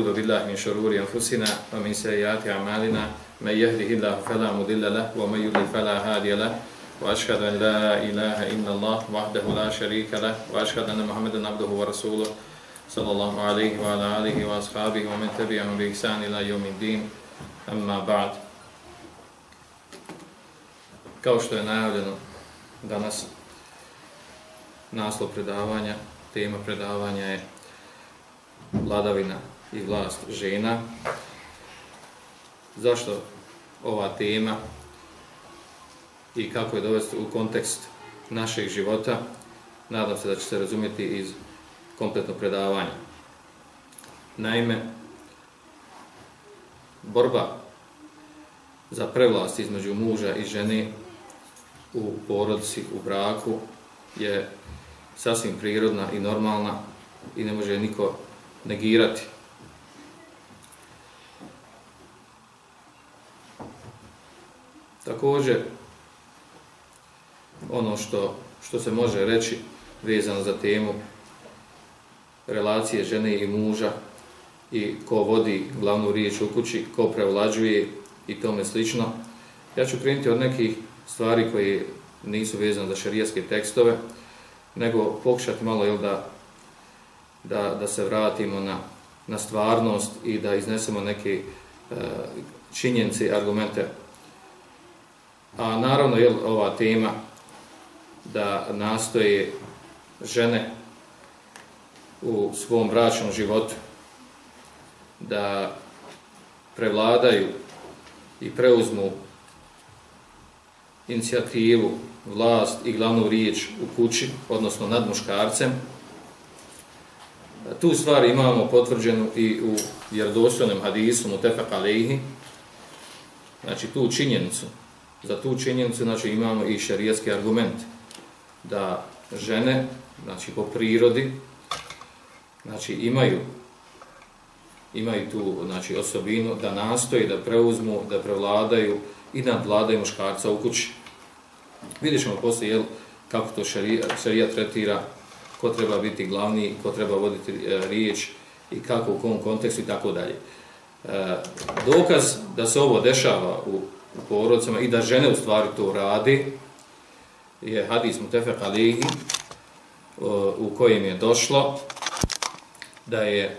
ونعوذ بالله من شرور أنفسنا ومن سيئات أعمالنا. من يهده الله فلا مضل له ومن يضلل فلا هادي له. وأشهد أن لا إله إلا الله وحده لا شريك له. وأشهد أن محمدا عبده ورسوله صلى الله عليه وعلى آله وأصحابه ومن تبعهم بإحسان إلى يوم الدين. أما بعد kao što je najavljeno danas naslov predavanja, tema predavanja je vladavina i vlast žena. Zašto ova tema i kako je dovesti u kontekst našeg života, nadam se da će se razumjeti iz kompletnog predavanja. Naime, borba za prevlast između muža i žene u porodici, u braku, je sasvim prirodna i normalna i ne može niko negirati. Također, ono što, što se može reći vezano za temu relacije žene i muža i ko vodi glavnu riječ u kući, ko prevlađuje i tome slično, ja ću krenuti od nekih stvari koje nisu vezane za šarijaske tekstove, nego pokušati malo jel, da da, da se vratimo na, na stvarnost i da iznesemo neke e, činjenice i argumente. A naravno je ova tema da nastoje žene u svom bračnom životu da prevladaju i preuzmu inicijativu, vlast i glavnu riječ u kući, odnosno nad muškarcem, Tu stvar imamo potvrđenu i u vjerodostojnom hadisu Mutefak Alehi. Znači tu činjenicu, za tu činjenicu znači, imamo i šarijetski argument da žene, znači po prirodi, znači imaju imaju tu znači, osobinu da nastoji, da preuzmu, da prevladaju i da vladaju muškarca u kući. Vidjet ćemo poslije jel, kako to šarija, šarija tretira ko treba biti glavni, ko treba voditi e, riječ i kako, u kom kontekstu i tako dalje. E, dokaz da se ovo dešava u, u i da žene u stvari to radi je hadis Mutefek Alihi u kojem je došlo da je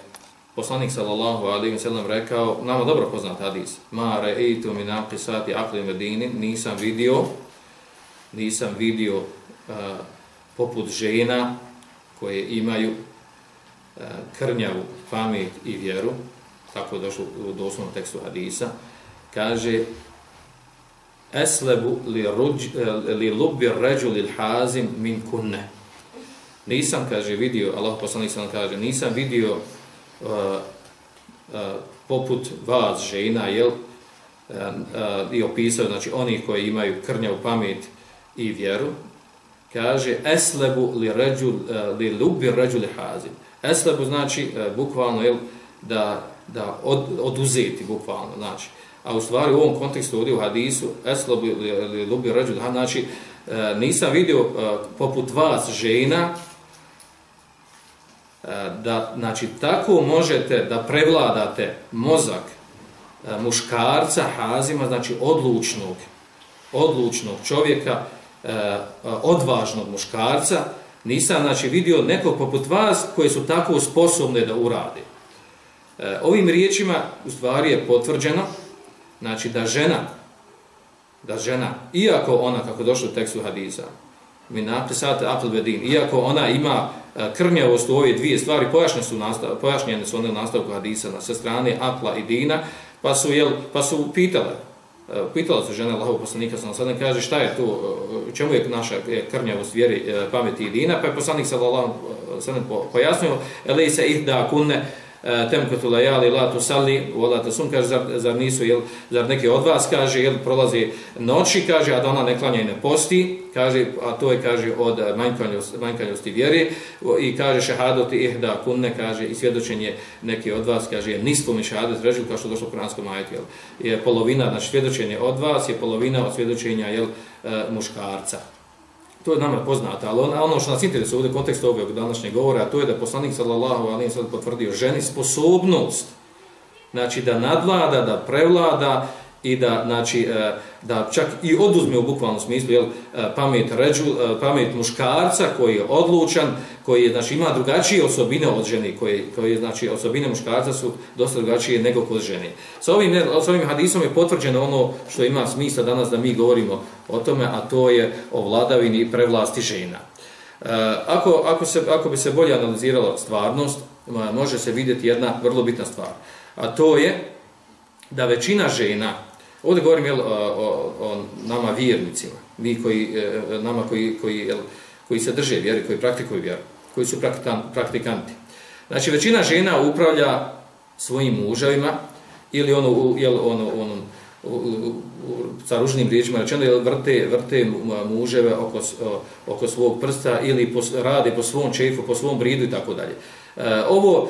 poslanik sallallahu alaihi wa sallam rekao, nama dobro poznat hadis, ma reitu mi napisati akli medini, nisam vidio, nisam vidio uh, poput žena koje imaju uh, krnjavu pamet i vjeru, tako je došlo u doslovnom tekstu hadisa, kaže Eslebu li, ruđ, eh, li lubi ređu li hazim min kunne. Nisam, kaže, vidio, Allah poslanik sam kaže, nisam vidio uh, uh, poput vas žena, jel, uh, uh, i opisao, znači, oni koji imaju krnjav pamet i vjeru, kaže eslebu li ređu, uh, li lubi li hazim. eslebu znači uh, bukvalno jel, da da od, oduzeti bukvalno znači a u stvari u ovom kontekstu ovdje u hadisu eslobi ili lubi ređul znači e, nisam vidio e, poput vas žena e, da znači tako možete da prevladate mozak muškarca hazima znači odlučnog odlučnog čovjeka odvažnog muškarca, nisam znači, vidio nekog poput vas koji su tako sposobne da urade. Ovim riječima u stvari je potvrđeno znači, da žena, da žena, iako ona, kako došlo u tekstu hadisa, mi napisate Apel iako ona ima e, krnjavost u ove dvije stvari, pojašnjene su, nastav, pojašnjene su one u nastavku hadisa na sve strane Apla i Dina, pa su, jel, pa su pitale, e, pitala su žena Allahov poslanika sa sada kaže šta je to e, čemu je naša e, krnjavost vjeri pameti i dina? Pa je poslanik sallallahu sada pojasnio elisa ihda kunne E, temkatu lajali la tusalli wala tasum kaže zar, zar nisu jel zar neki od vas kaže jel prolazi noći kaže a da ona ne klanja i ne posti kaže a to je kaže od manjkavosti manjkavosti vjere i kaže šehadoti ihda kunne kaže i svjedočenje neki od vas kaže nismo mi šehadet režim kao što došlo u kuranskom ajetu jel. Je polovina znači svjedočenje od vas je polovina od svjedočenja jel e, muškarca. To je nama poznato, ali ono što nas interesuje ovdje kontekstu ovog današnjeg govora, to je da poslanik sallallahu alaihi sallam potvrdio ženi sposobnost znači da nadvlada, da prevlada i da, znači, e, da čak i oduzme u bukvalnom smislu jel, e, pamet, ređu, e, pamet muškarca koji je odlučan, koji je, znači, ima drugačije osobine od žene, koji, koji znači, osobine muškarca su dosta drugačije nego kod žene. Sa ovim, s ovim hadisom je potvrđeno ono što ima smisla danas da mi govorimo o tome, a to je o vladavini i prevlasti žena. Ako, ako, se, ako bi se bolje analizirala stvarnost, može se vidjeti jedna vrlo bitna stvar. A to je da većina žena, ovdje govorim jel, o, o, o nama vjernicima, mi koji, e, e, nama koji, koji, jel, koji se drže vjeri, koji praktikuju vjeru, koji su praktikanti. Znači, većina žena upravlja svojim muževima ili ono, jel, ono, ono, sa ružnim riječima rečeno, jel, vrte, vrte muževe oko, oko svog prsta ili po, rade po svom čefu, po svom bridu i tako dalje. E, ovo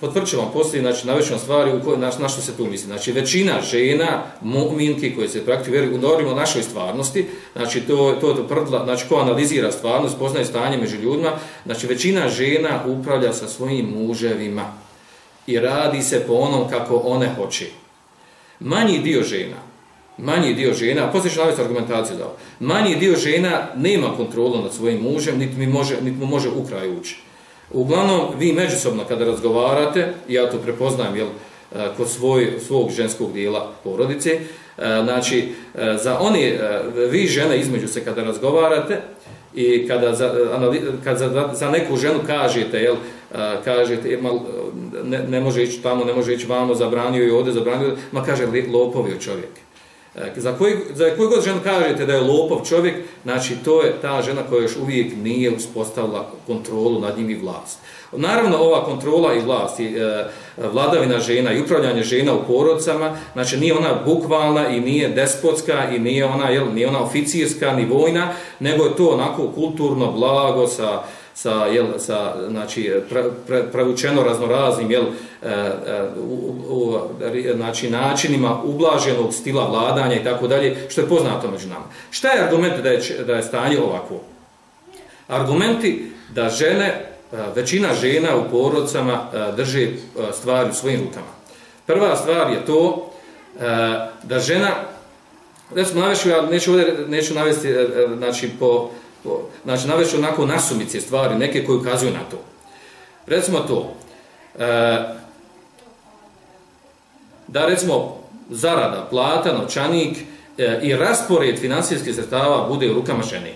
potvrću vam poslije, znači, naveću stvari u kojoj, na, na što se tu misli. Znači, većina žena, mu'minki koje se praktikuju, govorimo o našoj stvarnosti, znači, to, to, to prdla, znači, ko analizira stvarnost, poznaje stanje među ljudima, znači, većina žena upravlja sa svojim muževima i radi se po onom kako one hoće. Manji dio žena, manji dio žena, poslije ću navesti argumentaciju dao, manji dio žena nema kontrolu nad svojim mužem, niti, mi može, niti mu može u kraju ući Uglavnom, vi međusobno kada razgovarate, ja to prepoznajem jel, e, kod svoj, svog ženskog dijela porodice, e, znači, e, za oni, vi žene između se kada razgovarate i kada za, kad za, za neku ženu kažete, jel, kažete, mal, ne, ne može ići tamo, ne može ići vamo, zabranio je ovdje, zabranio, ma kaže, lopovio čovjek. E, za koji, za koji god ženu kažete da je lopov čovjek, znači to je ta žena koja još uvijek nije uspostavila kontrolu nad njim i vlast. Naravno, ova kontrola i vlast, i, e, vladavina žena i upravljanje žena u porodcama, znači nije ona bukvalna i nije despotska i nije ona, jel, nije ona oficirska ni vojna, nego je to onako kulturno blago sa, sa, jel, sa znači, pra, pra, pravučeno raznoraznim jel, e, e, u, u, znači, načinima ublaženog stila vladanja i tako dalje, što je poznato među nama. Šta je argument da je, da je stanje ovako? Argumenti da žene, e, većina žena u porodcama e, drže e, stvari u svojim rukama. Prva stvar je to da žena, recimo navešu, ja neću, ovdje, neću navesti znači, po, znači navešću onako nasumice stvari, neke koje ukazuju na to. Recimo to, e, da recimo zarada, plata, novčanik e, i raspored financijskih sredstava bude u rukama žene.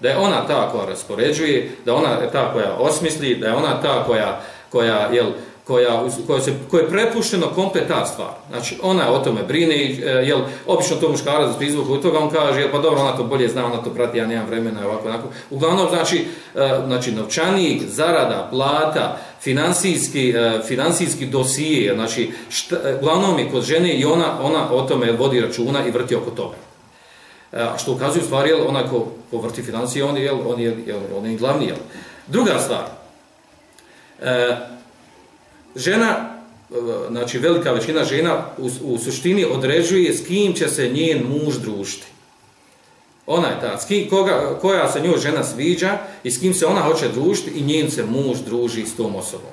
Da je ona ta koja raspoređuje, da ona je ta koja osmisli, da je ona ta koja, koja jel, koja, koja, se, koja je prepušteno komplet ta stvar. Znači, ona o tome brine, e, jel, obično to muškara za prizvuku od toga, on kaže, jel, pa dobro, ona to bolje zna, ona to prati, ja nemam vremena, ovako, onako. Uglavnom, znači, e, znači novčanik, zarada, plata, finansijski, e, finansijski dosije, znači, šta, e, uglavnom je kod žene i ona, ona o tome vodi računa i vrti oko toga. E, a što ukazuje stvari, jel, onako, ko vrti financije, on je, jel, on je, jel, on je glavni, jel. Druga stvar, e, žena, znači velika većina žena u, u suštini određuje s kim će se njen muž družiti. Ona je ta, s kim, koga, koja se njoj žena sviđa i s kim se ona hoće družiti i njen se muž druži s tom osobom.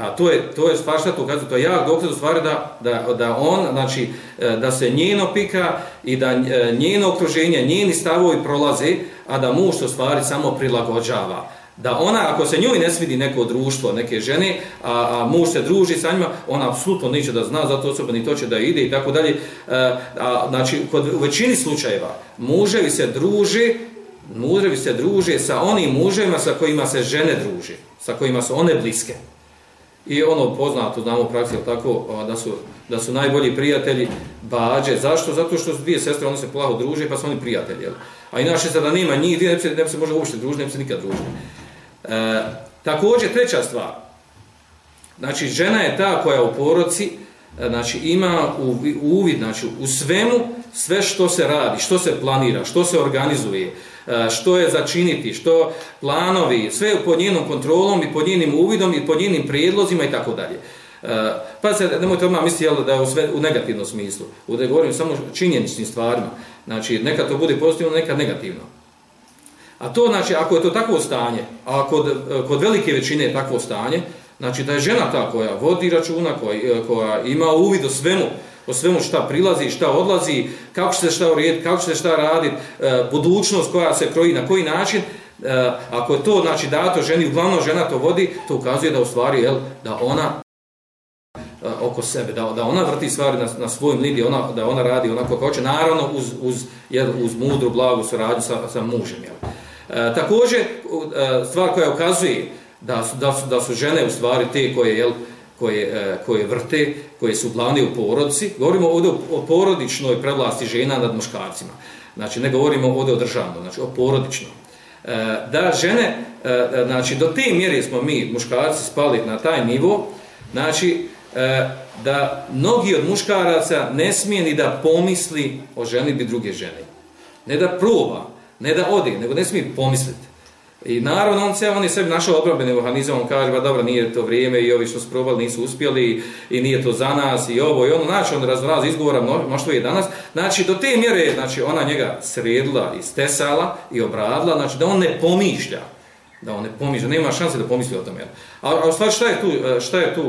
A to je to je stvar što to kaže to ja doktor u stvari da, da, da on znači e, da se njeno pika i da e, njeno okruženje njeni stavovi prolaze a da muž to stvari samo prilagođava da ona, ako se njoj ne svidi neko društvo, neke žene, a, a muž se druži sa njima, ona apsolutno neće da zna za to osoba, ni to će da ide i tako dalje. E, a, znači, kod, u većini slučajeva, muževi se druže, muževi se druže sa onim muževima sa kojima se žene druže, sa kojima su one bliske. I ono poznato, znamo u praksi, tako, da su, da su najbolji prijatelji bađe. Zašto? Zato što su dvije sestre, one se plaho druže, pa su oni prijatelji. Jel? A inače, sada nema njih, ne bi se, ne bi se može uopšte družiti, ne bi se nikad družiti. E, također, treća stvar. Znači, žena je ta koja u poroci e, znači, ima uvid znači, u svemu sve što se radi, što se planira, što se organizuje, e, što je začiniti, što planovi, sve pod njenom kontrolom i pod njenim uvidom i pod njenim prijedlozima i tako dalje. E, pa se, nemojte odmah misliti da je u, sve, u negativnom smislu. da govorim samo činjeničnim stvarima. Znači, nekad to bude pozitivno, nekad negativno. A to znači, ako je to takvo stanje, a kod, kod velike većine je takvo stanje, Znači da je žena ta koja vodi računa, koja, koja ima uvid o svemu, o svemu šta prilazi, šta odlazi, kako će se šta urediti, kako će se šta raditi, e, budućnost koja se kroji, na koji način, e, ako je to znači dato ženi, uglavnom žena to vodi, to ukazuje da u stvari, jel, da ona e, oko sebe, da, da ona vrti stvari na, na svojim lidi, ona, da ona radi onako kako hoće, naravno uz, uz, jel, uz mudru, blagu suradnju sa, sa mužem. Jel. E, također, e, stvar koja ukazuje da su, da su, da su žene u stvari te koje, jel, koje, e, koje vrte, koje su glavne u porodici. Govorimo ovdje o porodičnoj prevlasti žena nad muškarcima. Znači, ne govorimo ovdje o državnom, znači o porodičnom. E, da žene, e, e znači, do te mjere smo mi, muškarci, spali na taj nivo, znači, da mnogi od muškaraca ne smije ni da pomisli o ženi bi druge žene. Ne da proba, ne da ode, nego ne smije pomisliti. I naravno on se on je sebi našao odbrambeni mehanizam, on kaže ba dobro nije to vrijeme i ovi što su probali nisu uspjeli i nije to za nas i ovo i ono znači on razraz izgovora mnoštvo je danas. Znači do te mjere znači ona njega sredila i stesala i obradila, znači da on ne pomišlja da on ne pomišlja, nema šanse da pomisli o tome. A, a u stvari šta je tu, e, šta je tu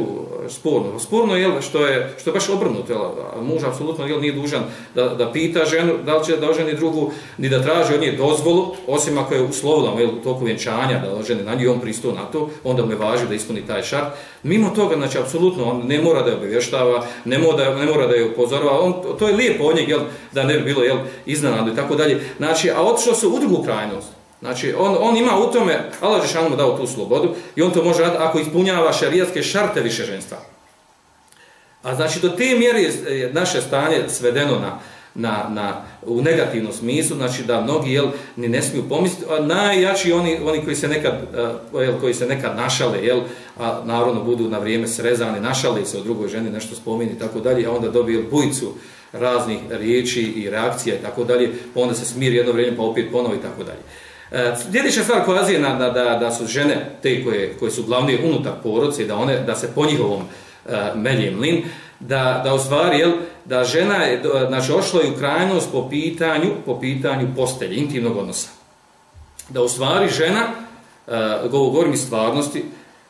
e, sporno? Sporno je što je, što je baš obrnuto, jel? muž apsolutno jel, nije dužan da, da pita ženu da li će da oženi drugu, ni da traži od nje dozvolu, osim ako je uslovila jel, u toku vjenčanja da oženi na nju, on pristuo na to, onda mu je važno da ispuni taj šart. Mimo toga, znači, apsolutno, on ne mora da je obavještava, ne mora da, ne mora da je upozorava, on, to je lijepo od njeg, jel, da ne bi bilo jel, iznenado i tako dalje. Znači, a otišao se u drugu krajnost, Znači, on, on ima u tome, Allah Žešanu mu dao tu slobodu i on to može raditi ako ispunjava šarijatske šarte više ženstva. A znači, do te mjere je naše stanje svedeno na, na, na, u negativnom smislu, znači da mnogi jel, ni ne smiju pomisliti, a najjači oni, oni koji se nekad, e, jel, koji se nekad našale, jel, a naravno budu na vrijeme srezani, našali se o drugoj ženi, nešto spomeni i tako dalje, a onda dobiju bujicu raznih riječi i reakcija i tako dalje, pa onda se smiri jedno vrijeme, pa opet ponovi i tako dalje. E, Sljedeća stvar koja je na, da, da, da su žene te koje, koje su glavne unutar porodce, da one da se po njihovom uh, melje mlin, da, da u stvari, jel, da žena je, znači, ošla je u krajnost po pitanju, po pitanju postelje, intimnog odnosa. Da u stvari žena, uh, govorim iz stvarnosti,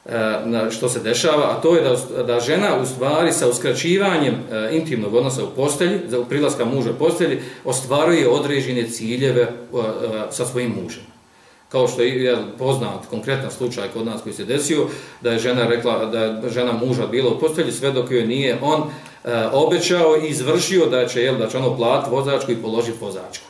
uh, na što se dešava, a to je da, da žena u stvari sa uskraćivanjem uh, intimnog odnosa u postelji, za prilaska muža u postelji, ostvaruje određene ciljeve uh, sa svojim mužem kao što je poznat konkretan slučaj kod nas koji se desio, da je žena rekla da je žena muža bila u postelji sve dok joj nije on e, obećao i izvršio da će, jel, da će ono plat vozačku i položiti vozačku.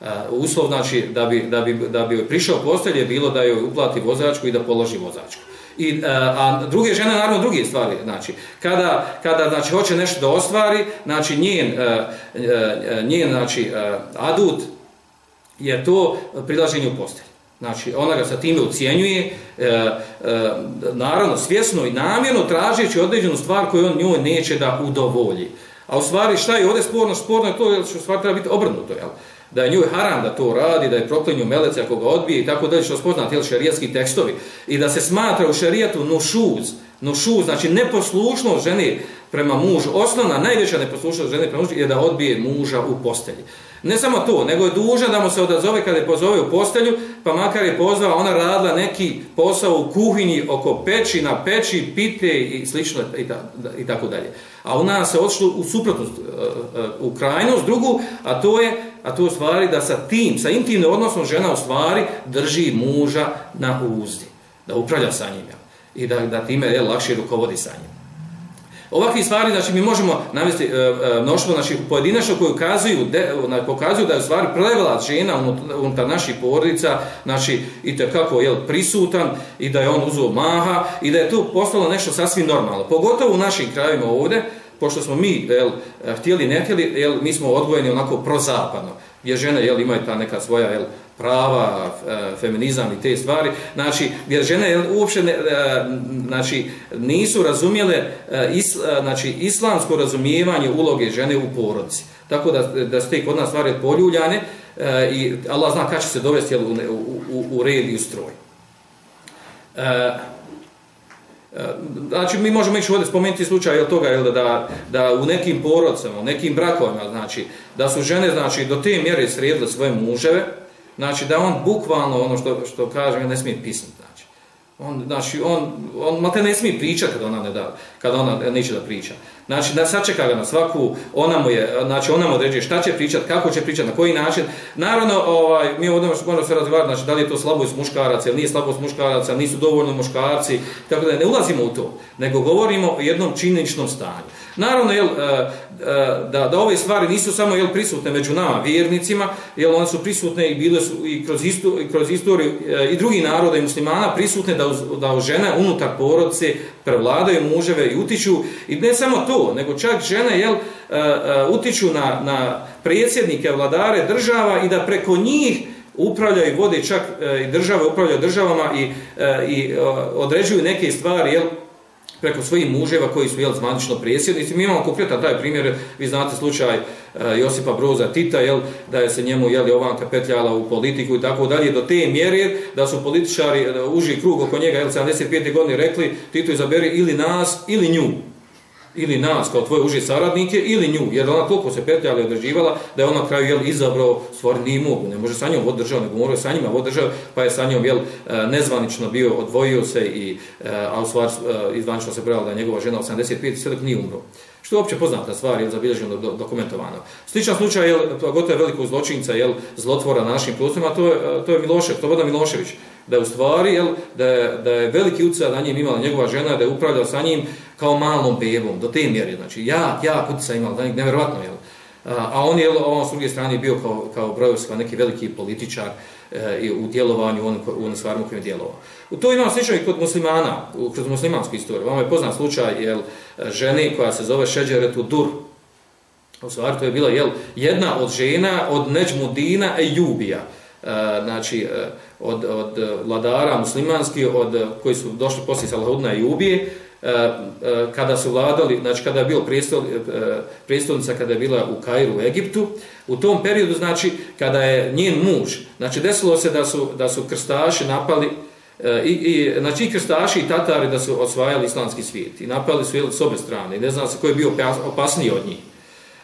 E, uslov znači da bi, da bi, da bi prišao postelje bilo da joj uplati vozačku i da položi vozačku. I, e, a, druge žene, naravno druge stvari, znači, kada, kada znači, hoće nešto da ostvari, znači, njen, e, e, njen znači, adut je to prilaženje u postelji. Znači, ona ga sa time ucijenjuje, e, e, naravno, svjesno i namjerno tražeći određenu stvar koju on njoj neće da udovolji. A u stvari, šta je ovdje sporno? Sporno je to, što stvar treba biti obrnuto, jel? Da je njoj haram da to radi, da je proklinju melece ako ga odbije i tako dalje, što spoznati, jel, šarijatski tekstovi. I da se smatra u šarijatu nušuz, nušuz, znači neposlušnost žene prema mužu, osnovna, najveća neposlušnost žene prema mužu je da odbije muža u postelji. Ne samo to, nego je dužan da mu se odazove kada je pozove u postelju, pa makar je pozvala, ona radila neki posao u kuhinji oko peći, na peći, pite i slično i, ta, i tako dalje. A ona se odšla u suprotnost, e, e, u krajnost drugu, a to je a to je u stvari da sa tim, sa intimnim odnosom žena u stvari drži muža na uzdi, da upravlja sa njim i da, da time je lakše rukovodi sa njim. Ovakvi stvari, znači, mi možemo navesti e, e, mnoštvo, naših pojedinačno koji ukazuju, de, na, pokazuju da je u stvari prevela žena unutar naših porodica, znači, i to kako je prisutan i da je on uzuo maha i da je to postalo nešto sasvim normalno. Pogotovo u našim krajima ovdje, pošto smo mi, jel, e, htjeli, ne htjeli, jel, mi smo odgojeni onako prozapadno, gdje žene, jel, imaju ta neka svoja, jel, prava, e, feminizam i te stvari, znači, jer žene uopšte ne, e, znači, nisu razumjele e, is, znači, islamsko razumijevanje uloge žene u porodici. Tako da, da ste kod nas stvari poljuljane i Allah zna kada će se dovesti jel, u, u, u red i u stroj. Znači, mi možemo ići ovdje spomenuti slučaj od toga jel, da, da u nekim porodcama, u nekim brakovima, znači, da su žene znači, do te mjere sredile svoje muževe, Znači da on bukvalno ono što što kažem, ne smije pisati. On, znači, on, on, on ne smije pričati kada ona ne da, kada ona neće da priča. Znači, da sačeka ga na svaku, ona mu je, znači, ona mu određuje šta će pričati, kako će pričati, na koji način. Naravno, ovaj, mi ovdje možemo se razgovarati, znači, da li je to slabost muškaraca ili nije slabost muškaraca, nisu dovoljno muškarci, tako da ne ulazimo u to, nego govorimo o jednom činjeničnom stanju. Naravno, jel, e, e, da, da ove stvari nisu samo jel, prisutne među nama, vjernicima, jel, one su prisutne i bile su i kroz, istu, i kroz istoriju e, i drugi naroda i muslimana prisutne da, da žene unutar porodice prevladaju muževe i utiču. I ne samo to, nego čak žene jel, utiču na, na predsjednike, vladare država i da preko njih upravljaju i vode čak i države, upravljaju državama i, i određuju neke stvari, jel, preko svojih muževa koji su jel, zvanično presjednici. Mi imamo konkretan taj primjer, vi znate slučaj uh, Josipa Broza Tita, jel, da je se njemu jel, Jovanka petljala u politiku i tako dalje, do te mjere da su političari uh, uži krug oko njega, jel, 75. godine rekli, Tito izaberi ili nas ili nju ili nas kao tvoje uže saradnike ili nju, jer ona toliko se petljala i određivala da je ona kraju jel, izabrao stvari nije mogu, ne može sa njom vod državu, nego morao sa njima vod državu, pa je sa njom jel, e, nezvanično bio, odvojio se i e, a u stvar e, izvanično se brala da je njegova žena 85 sve dok nije umro. Što je opće poznata stvar, je zabilježeno, dokumentovano. Sličan slučaj, jel, gotovo je velikog zločinca, jel, zlotvora na našim prostorima, to je, to je Milošev, to Milošević, da je u stvari, jel, da, je, da je veliki utjecaj na njim imala njegova žena, da je upravljao sa njim, kao malom bebom, do te mjere, znači, ja, ja, imala na imao, nevjerovatno, jel? A, a on je, on s druge strane, bio kao, kao brojevska, neki veliki političar e, u djelovanju, on, u onim stvarima kojim je djelovao. U to imamo slično i kod muslimana, u, kroz muslimansku istoriju. Vama je poznat slučaj, jel, žene koja se zove Šeđeretu Dur, u stvari to je bila, jel, jedna od žena od Neđmudina i Jubija, e, eh, znači, e, od, od vladara muslimanski od, koji su došli poslije Salahudna i Jubije, E, e, kada su vladali, znači kada je bio prestol, e, prestolnica kada je bila u Kairu u Egiptu, u tom periodu znači kada je njen muž, znači desilo se da su da su krstaši napali i, i znači i krstaši i tatari da su osvajali islamski svijet i napali su jeli s obe strane i ne znam se ko je bio opasniji od njih.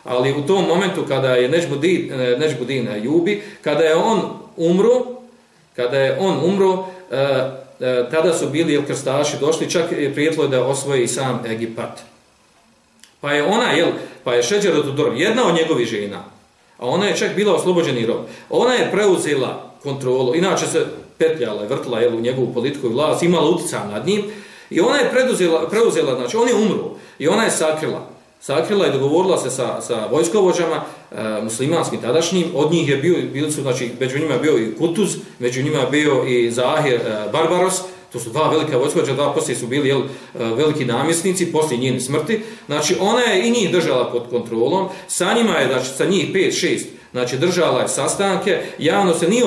Ali u tom momentu kada je Nežbudin, Nežbudin Jubi, kada je on umro, kada je on umro, E, tada su bili jel, krstaši došli, čak je prijetlo da osvoji sam Egipat. Pa je ona, jel, pa je Šeđer Tudor, jedna od njegovih žena, a ona je čak bila oslobođeni rob. Ona je preuzela kontrolu, inače se petljala i vrtla jel, u njegovu politiku i vlast, imala utjeca nad njim, i ona je preuzela, preuzela, znači on je umro, i ona je sakrila sakrila i dogovorila se sa, sa vojskovođama e, muslimanskim tadašnjim. Od njih je bio, bili su, znači, među njima bio i Kutuz, među njima bio i Zahir e, Barbaros, to su dva velika vojskovođa, dva poslije su bili jel, e, veliki namjesnici, poslije njene smrti. Znači, ona je i njih držala pod kontrolom, sa njima je, znači, sa njih 5-6 znači držala je sastanke, javno se nije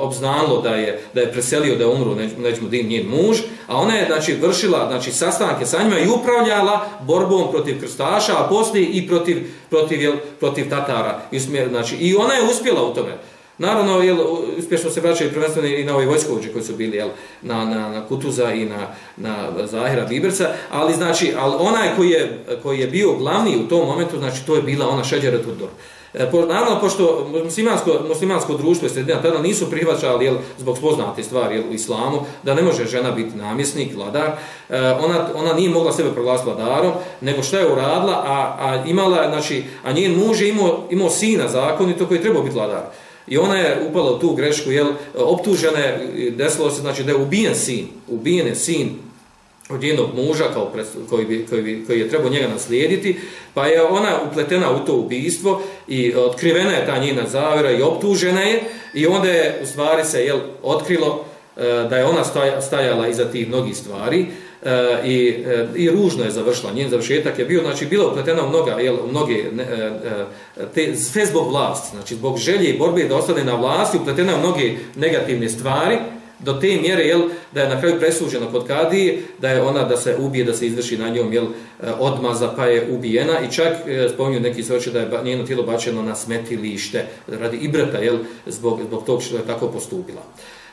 obznalo da je da je preselio da je umro Neđmudin njen muž, a ona je znači vršila znači sastanke sa njima i upravljala borbom protiv krstaša, a poslije i protiv protiv jel, protiv tatara. I smjer, znači i ona je uspjela u tome. Naravno, jel, uspješno se vraćaju prvenstveno i na ove vojskovođe koji su bili jel, na, na, na Kutuza i na, na Zahira Biberca, ali znači, ali onaj koji je, koji je bio glavni u tom momentu, znači to je bila ona Šeđera Tudor. E, po, naravno, pošto muslimansko, muslimansko društvo i sredina tada nisu prihvaćali jel, zbog spoznate stvari jel, u islamu, da ne može žena biti namjesnik, vladar, e, ona, ona nije mogla sebe proglasiti vladarom, nego što je uradila, a, a, imala, znači, a njen muž je imao, imao sina zakonito koji je trebao biti vladar. I ona je upala u tu grešku, jel, e, optužena je, desilo se, znači, da je ubijen sin, ubijen je sin od jednog muža kao koji, bi, koji, bi, koji je trebao njega naslijediti, pa je ona upletena u to ubijstvo i otkrivena je ta njena zavera i optužena je i onda je u stvari se jel, otkrilo e, da je ona stajala iza tih mnogih stvari e, i, e, i ružno je završila. Njen završetak je bio, znači bila upletena u, mnoga, jel, u mnoge, te, sve zbog vlasti, znači zbog želje i borbe da ostane na vlasti, upletena u mnoge negativne stvari, do te mjere jel da je na kraju presuđeno kod kadije da je ona da se ubije da se izvrši na njom jel eh, odmaza pa je ubijena i čak eh, spominju neki svedoči da je njeno tijelo bačeno na smetilište radi ibrata jel zbog zbog tog što je tako postupila.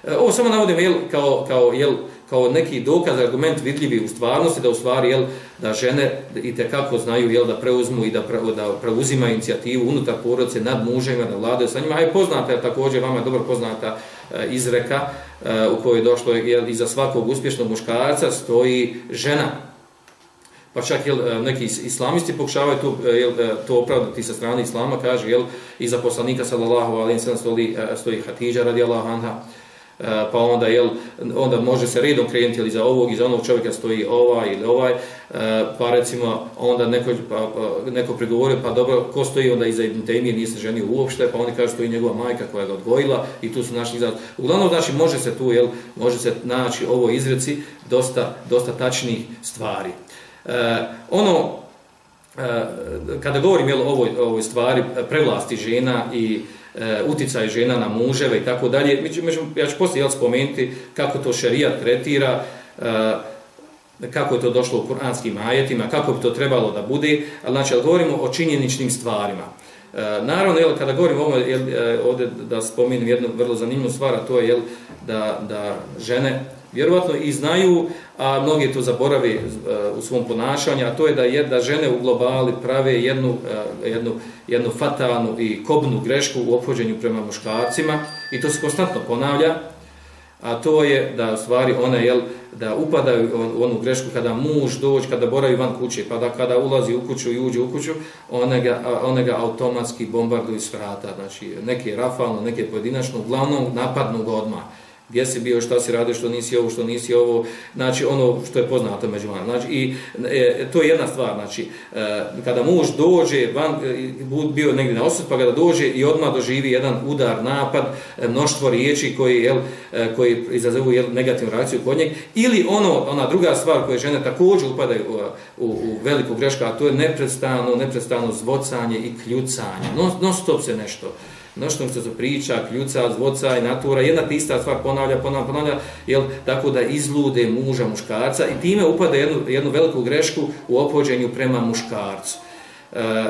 Eh, ovo samo navodim jel kao kao jel kao neki dokaz argument vidljivi u stvarnosti da u stvari jel da žene i te kako znaju jel da preuzmu i da pre, da preuzima inicijativu unutar porodice nad muževima da vladaju sa njima. A je poznata je također vama je dobro poznata E, izreka e, u kojoj je došlo jel, iza svakog uspješnog muškarca stoji žena. Pa čak jel, e, neki islamisti pokušavaju to, jel, to opravdati sa strane islama, kaže, jel, iza poslanika sallallahu alaihi sallam stoji, stoji Hatidža radijallahu anha, E, pa onda jel onda može se redom krenuti ili za ovog i za onog čovjeka stoji ovaj ili ovaj. E, pa recimo onda neko pa, pa neko prigovori pa dobro ko stoji onda iza Ibn Taymije nije se ženio uopšte pa oni kažu stoji njegova majka koja ga odgojila i tu su našli izraz. Uglavnom znači može se tu jel može se naći ovo izreci dosta dosta tačnih stvari. E, ono e, kada govorim jel ovoj ovoj stvari prevlasti žena i e, uticaj žena na muževe i tako dalje. Ja ću poslije jel, spomenuti kako to šerijat tretira, e, kako je to došlo u kuranskim ajetima, kako bi to trebalo da bude, ali znači, ali govorimo o činjeničnim stvarima. E, naravno, jel, kada govorimo ovo, jel, ovdje da spomenem jednu vrlo zanimljivu stvar, a to je jel, da, da žene vjerovatno i znaju, a mnogi to zaboravi e, u svom ponašanju, a to je da je da žene u globali prave jednu, e, jednu, jednu fatalnu i kobnu grešku u ophođenju prema muškarcima i to se konstantno ponavlja, a to je da u stvari one jel, da upadaju u onu grešku kada muž dođe, kada boravi van kuće, pa da kada ulazi u kuću i uđe u kuću, one ga, one ga automatski bombarduju s vrata, znači neke rafalno, neke pojedinačno, uglavnom napadnu ga odmah gdje si bio, šta si radio, što nisi ovo, što nisi ovo, znači ono što je poznato među vama. Znači, i e, to je jedna stvar, znači, e, kada muž dođe, van, e, bio negdje na osud, pa kada dođe i odmah doživi jedan udar, napad, e, mnoštvo riječi koji, jel, e, koji izazovu jel, negativnu reakciju kod njeg, ili ono, ona druga stvar koje žene također upadaju u, u, u veliku grešku, a to je neprestano, neprestano zvocanje i kljucanje, non, non stop se nešto mnoštvom što se priča, kljuca, zvoca i natura, jedna tista stvar ponavlja, ponavlja, ponavlja, jel, tako da izlude muža, muškarca i time upada jednu, jednu veliku grešku u opođenju prema muškarcu. E,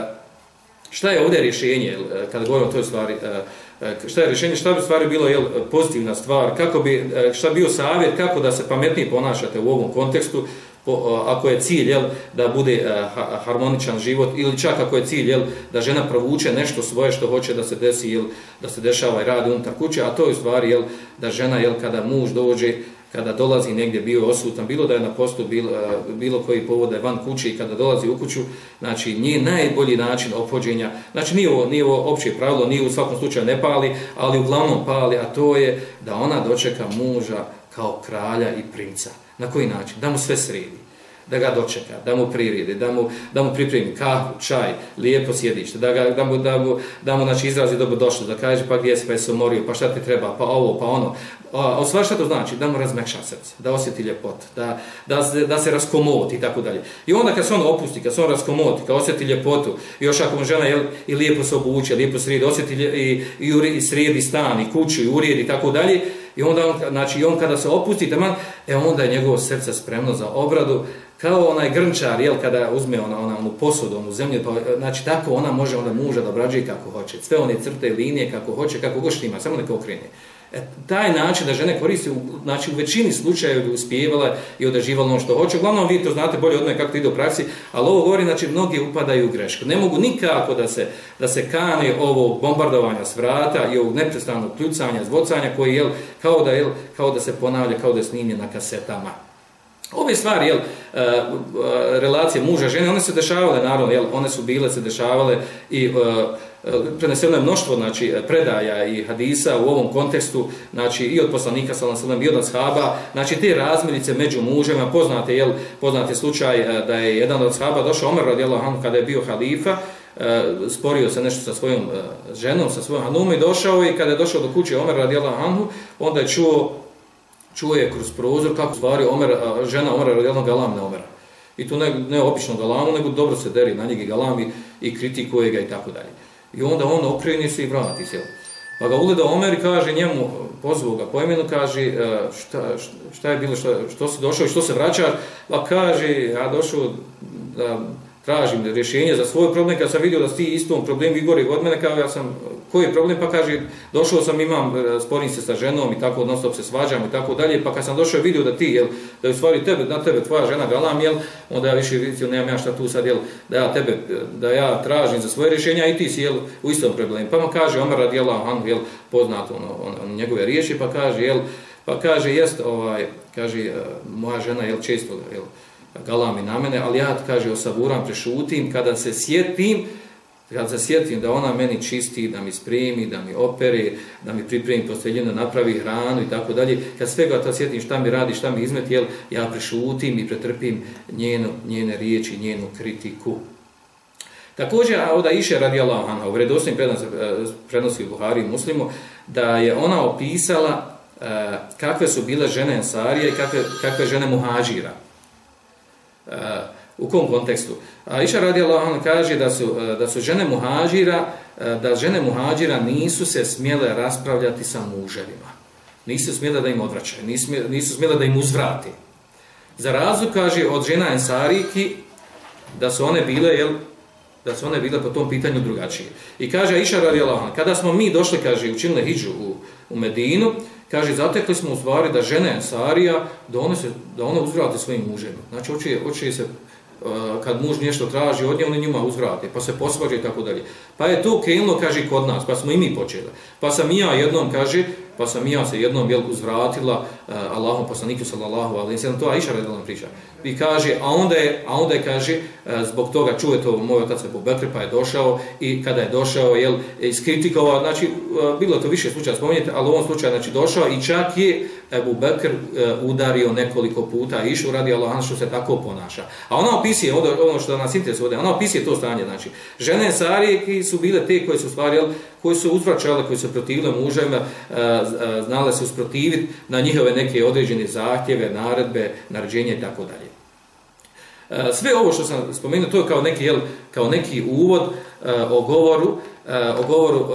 šta je ovdje rješenje, jel, e, kada govorimo o toj stvari, e, e, šta je rješenje, šta bi stvari bilo jel, pozitivna stvar, kako bi, e, šta bio savjet, kako da se pametnije ponašate u ovom kontekstu, po, ako je cilj jel, da bude ha, harmoničan život ili čak ako je cilj jel, da žena provuče nešto svoje što hoće da se desi jel, da se dešava i radi unutar kuće, a to je u stvari jel, da žena jel, kada muž dođe kada dolazi negdje bio osutan, bilo da je na postu bilo, bilo koji povod je van kuće i kada dolazi u kuću, znači nije najbolji način opođenja, znači nije ovo, nije ovo opće pravilo, nije u svakom slučaju ne pali, ali uglavnom pali, a to je da ona dočeka muža kao kralja i princa. Na koji način? Da mu sve sredi, da ga dočeka, da mu priredi, da mu, da mu pripremi kahu, čaj, lijepo sjedište, da, ga, da mu, da mu, da mu znači, izrazi dobro došlo, da kaže pa gdje si, pa se umorio, pa šta ti treba, pa ovo, pa ono. A, a sva šta to znači? Da mu razmekša srce, da osjeti ljepot, da, da, se, da se raskomoti i tako dalje. I onda kad se on opusti, kad se on raskomoti, kad osjeti ljepotu, još ako mu žena jel, i lijepo se obuče, lijepo sredi, osjeti lje, i, i, i sredi stan, i kuću, i urijedi i tako dalje, I onda on, znači, on kada se opusti, taman, e onda je njegovo srce spremno za obradu, kao onaj grnčar, jel, kada uzme ona, ona, onu posudu, onu zemlju, pa, znači, tako ona može onda muža da obrađuje kako hoće. Sve one crte, linije, kako hoće, kako gošt ima, samo neko okrene. E, taj način da žene koriste, znači u većini slučajeva bi uspjevala i odaživala ono što hoće. Uglavnom vi to znate bolje od mene kako to ide u praksi, ali ovo govori, znači mnogi upadaju u grešku. Ne mogu nikako da se, da se kane ovo bombardovanja s vrata i ovog neprestanog kljucanja, zvocanja koji je kao da, jel, kao da se ponavlja, kao da je snimljen na kasetama. Ove stvari, jel, e, e, relacije muža žene, one se dešavale, naravno, jel, one su bile, se dešavale i uh, Eh, preneseno je mnoštvo znači, eh, predaja i hadisa u ovom kontekstu, znači i od poslanika sallam i od ashaba, znači te razmirice među mužima, poznate, jel, poznate slučaj eh, da je jedan od ashaba došao Omer radijallahu anhu kada je bio halifa, sporio se nešto sa svojom ženom, sa svojom hanumom i došao i kada je došao do kuće Omer radijallahu anhu, onda je čuo čuje kroz prozor kako stvari Omer, žena Omera radijalno galam na Omera. I to ne, ne obično galamu, nego dobro se deri na njegi galami i kritikuje ga i tako dalje. I onda on okreni se i vrati se. Pa ga ugleda Omer i kaže njemu, pozvao ga po imenu, kaže e, šta, šta je bilo, šta, što se došao i što se vraća. Pa kaže, ja došao da tražim rješenje za svoj problem, kad sam vidio da si istom problem i gori od mene, kao ja sam, koji je problem, pa kaže, došao sam, imam, e, sporim se sa ženom i tako, odnosno se svađam i tako dalje, pa kad sam došao vidio da ti, jel, da je u stvari tebe, na tebe tvoja žena galam, jel, onda ja više vidio, nemam ja šta tu sad, jel, da ja tebe, da ja tražim za svoje rješenja i ti si, jel, u istom problemu. Pa mu kaže, Omer radijela, han, jel, poznato ono, on, on, njegove riječi, pa kaže, jel, pa kaže, jest, ovaj, kaže, e, moja žena, jel, često, jel, galami na mene, ali ja, kaže, osaburam, prešutim, kada se sjetim, kada se sjetim da ona meni čisti, da mi spremi, da mi opere, da mi pripremi posteljinu, napravi hranu i tako dalje, kad svega to sjetim šta mi radi, šta mi izmeti, jel, ja prešutim i pretrpim njenu, njene riječi, njenu kritiku. Također, a ovdje iše radi Allah, Anha, u vredosnim prenosi eh, u Buhari i Muslimu, da je ona opisala eh, kakve su bile žene Ensarije i kakve, kakve žene Muhađira. Uh, u kom kontekstu? A Iša radi Allah kaže da su, e, da su žene muhađira, e, da žene muhađira nisu se smjele raspravljati sa muževima. Nisu smjele da im odvraćaju, nisu, nisu smjele da im uzvrati. Za razlog kaže od žena Ensariki da su one bile, jel, da su one bile po tom pitanju drugačije. I kaže Iša radi Allah kada smo mi došli, kaže, učinili hijđu u, u Medinu, Kaže, zatekli smo u stvari da žene Ensarija, da one, se, da one uzvrate svojim mužima. Znači, oči, oči se, e, kad muž nešto traži od nje, one njima uzvrate, pa se posvađaju i tako dalje. Pa je to krenulo, kaže, kod nas, pa smo i mi počeli. Pa sam i ja jednom, kaže, pa sam ja se jednom jel, uzvratila uh, e, Allahom poslaniku sallallahu alaihi sallam, to Aisha redala priča. I kaže, a onda je, a onda je kaže, uh, zbog toga čuje to moj otac Ebu Bekr, pa je došao i kada je došao, jel, iskritikovao, znači, uh, bilo to više slučaja spominjete, ali u ovom slučaju, znači, došao i čak je Ebu Bekr uh, udario nekoliko puta i išu radi Allah što se tako ponaša. A ona opisuje, ono što nas interesuje, ona opisuje to stanje, znači, žene Sarije su bile te koje su stvari, jel, koji su uzvraćali, koji su protivili muževima, e, e, znale se usprotiviti na njihove neke određene zahtjeve, naredbe, naređenje i tako dalje. E, sve ovo što sam spomenuo, to je kao neki, jel, kao neki uvod o govoru, o govoru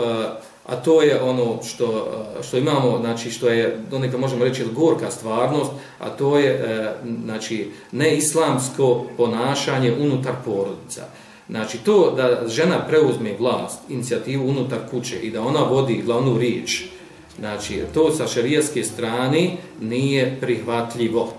a to je ono što, što imamo, znači što je, do neka možemo reći, gorka stvarnost, a to je znači, neislamsko ponašanje unutar porodica. Znači to da žena preuzme vlast, inicijativu unutar kuće i da ona vodi glavnu riječ, znači to sa šarijaske strane nije prihvatljivo.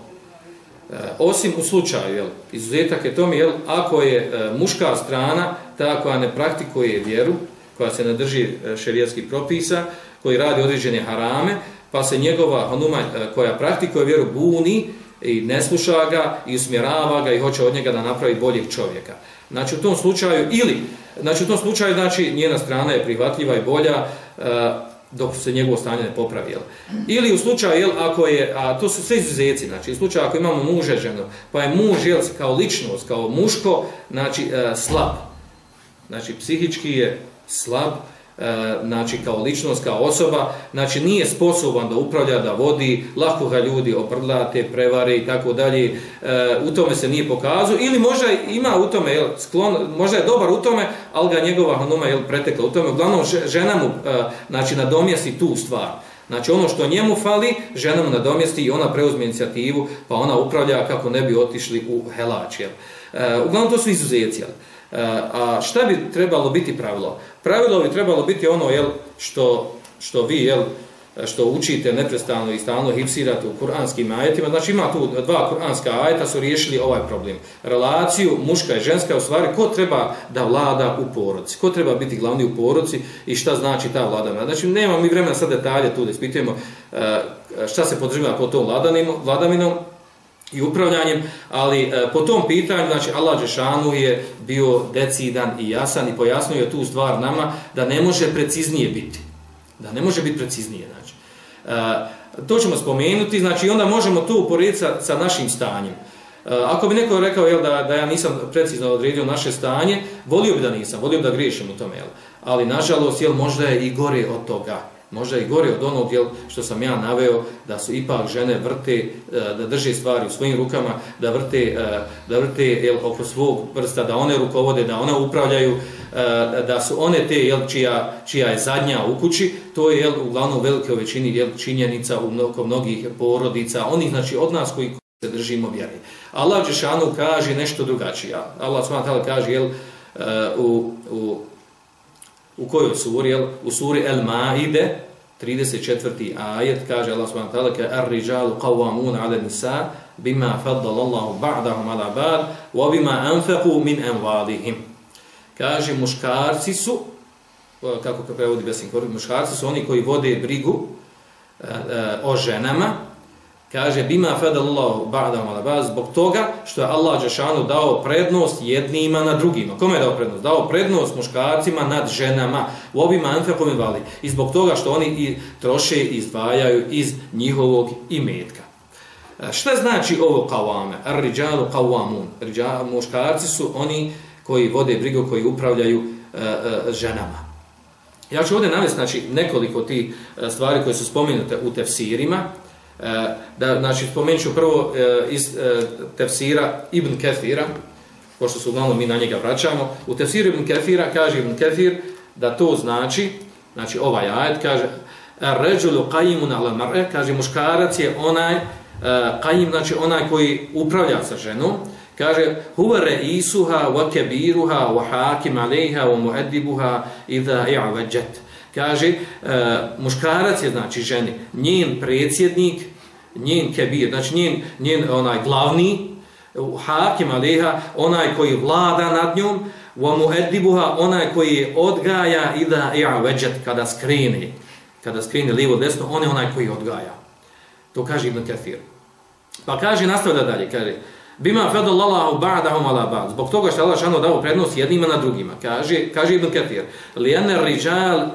E, osim u slučaju, jel, izuzetak je tome, jel, ako je e, muška strana, ta koja ne praktikuje vjeru, koja se ne drži e, šarijaskih propisa, koji radi određene harame, pa se njegova onuma e, koja praktikuje vjeru buni i ne sluša ga i usmjerava ga i hoće od njega da napravi boljeg čovjeka. Znači u tom slučaju ili znači u tom slučaju znači njena strana je prihvatljiva i bolja e, dok se njegovo stanje ne popravi. Jel? Ili u slučaju jel, ako je a to su sve izuzeci, znači u slučaju ako imamo muže ženu, pa je muž jel, kao ličnost, kao muško, znači e, slab. Znači psihički je slab, E, znači kao ličnost, kao osoba, znači nije sposoban da upravlja, da vodi, lako ga ljudi obrlate, prevare i tako dalje, e, u tome se nije pokazao, ili možda ima u tome, jel, sklon, možda je dobar u tome, ali ga njegova hanuma je pretekla u tome, uglavnom žena mu e, znači, nadomjesti tu stvar. Znači ono što njemu fali, žena mu nadomjesti i ona preuzme inicijativu, pa ona upravlja kako ne bi otišli u helač. Jel. E, uglavnom to su izuzeci. Jel. E, a šta bi trebalo biti pravilo? Pravilo bi trebalo biti ono jel, što, što vi jel, što učite neprestano i stalno hipsirate u kuranskim ajetima. Znači ima tu dva kuranska ajeta su riješili ovaj problem. Relaciju muška i ženska u stvari ko treba da vlada u porodci. Ko treba biti glavni u porodci i šta znači ta vladavina. Znači nema mi vremena sad detalje tu da ispitujemo e, šta se podržima po tom vladaminom i upravljanjem, ali e, po tom pitanju, znači Allah Đešanu je bio decidan i jasan i pojasnio je tu stvar nama da ne može preciznije biti. Da ne može biti preciznije, znači. E, to ćemo spomenuti, znači onda možemo tu uporediti sa, sa našim stanjem. E, ako bi neko rekao jel, da, da ja nisam precizno odredio naše stanje, volio bi da nisam, volio bi da griješim u tome, jel. ali nažalost jel, možda je i gore od toga možda i gore od onog jel, što sam ja naveo, da su ipak žene vrte, e, da drže stvari u svojim rukama, da vrte, e, da vrte jel, oko svog prsta, da one rukovode, da one upravljaju, e, da su one te jel, čija, čija je zadnja u kući, to je jel, uglavnom velike većini jel, činjenica u mnogo, mnogih porodica, onih znači, od nas koji se držimo vjeri. Allah Đešanu kaže nešto drugačije. Allah s.w.t. kaže jel, u, u, u kojoj suri, jel, u suri El Maide, 34. ajet, kaže Allah subhanahu wa ka ar riđalu qawwamuna ala nisa bima faddala Allahu ba'dahum ala ba'd wa bima anfaqu min amwalihim. Kaže muškarci su kako prevodi Besin Korbi, muškarci su oni koji vode brigu uh, uh, o ženama kaže bima fadallahu ba'da ala ba'd, zbog toga što je Allah džeshanu dao prednost jednima na drugima. Kome je dao prednost? Dao prednost muškarcima nad ženama u ovim anfekom invali i zbog toga što oni i troše i izdvajaju iz njihovog imetka. E, šta znači ovo kavame? ar-rijalu qawamun rijal muškarci su oni koji vode brigu koji upravljaju uh, uh, ženama. Ja ću ovdje navesti znači nekoliko ti stvari koje su spomenute u tefsirima. E, da znači spomenut ću prvo e, iz e, tefsira Ibn Kefira pošto se uglavnom mi na njega vraćamo. U tefsiru Ibn Kefira kaže Ibn Kefir da to znači znači ovaj ajet kaže ređulu qajimun ala mar'e kaže muškarac je onaj qajim znači onaj koji upravlja sa ženom kaže huwa reisuha wa kabiruha wa hakim alejha wa muaddibuha idha i'wajat kaže e, muškarac je znači ženi. Njen predsjednik njen kebir znači njen, njen onaj glavni hakim aleha onaj koji vlada nad njom wa muaddibuha onaj koji odgaja ida ja vejet kada skrene kada skrene lijevo desno on je onaj koji odgaja. To kaže Ibn Kathir. Pa kaže nastavlja dalje kaže bima fadallahu ba'dahum ala ba'd. Zbog toga što Allah šano dao prednost jednima na drugima. Kaže kaže Ibn Kathir li anna rijal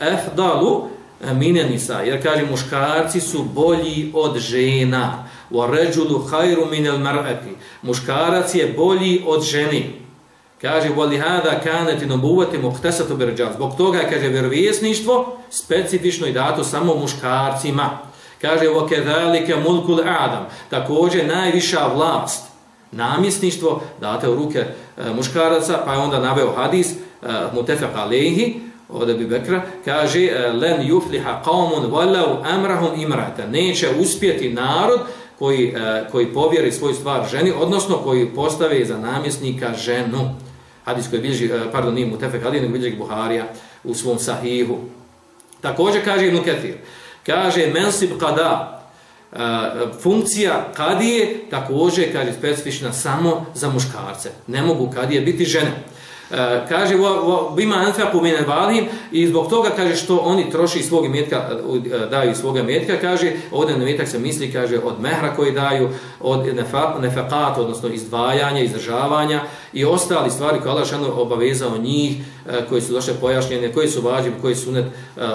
afdalu e, mine nisa, jer kaže muškarci su bolji od žena. Wa rajulu khayru min al-mar'ati. Muškarac je bolji od ženi. Kaže wa hada kanat nubuwati muqtasatu bi rijal. Zbog toga kaže vjerovjesništvo specifično i dato samo muškarcima. Kaže wa kadhalika mulkul adam. Takođe najviša vlast namjesništvo date u ruke e, muškaraca, pa je onda naveo hadis e, mutafaq alayhi od Abi Bekra, kaže e, len yufliha qawmun walau amrahum imrata. Neće uspjeti narod koji, e, koji povjeri svoju stvar ženi, odnosno koji postave za namjesnika ženu. Hadis koji bilježi, e, pardon, nije Mutefek tefek, nego bilježi Buharija u svom sahihu. Također kaže Ibn Ketir, kaže mensib kada, funkcija kadije također kaže specifična samo za muškarce. Ne mogu kadije biti žene. E, kaže bima anfaqu min al i zbog toga kaže što oni troši svog imetka e, daju svog imetka kaže ovdje na imetak se misli kaže od mehra koji daju od nefaqat odnosno izdvajanja izdržavanja i ostali stvari koje Allah šano obavezao njih e, koji su došle pojašnjene koji su važni koji su net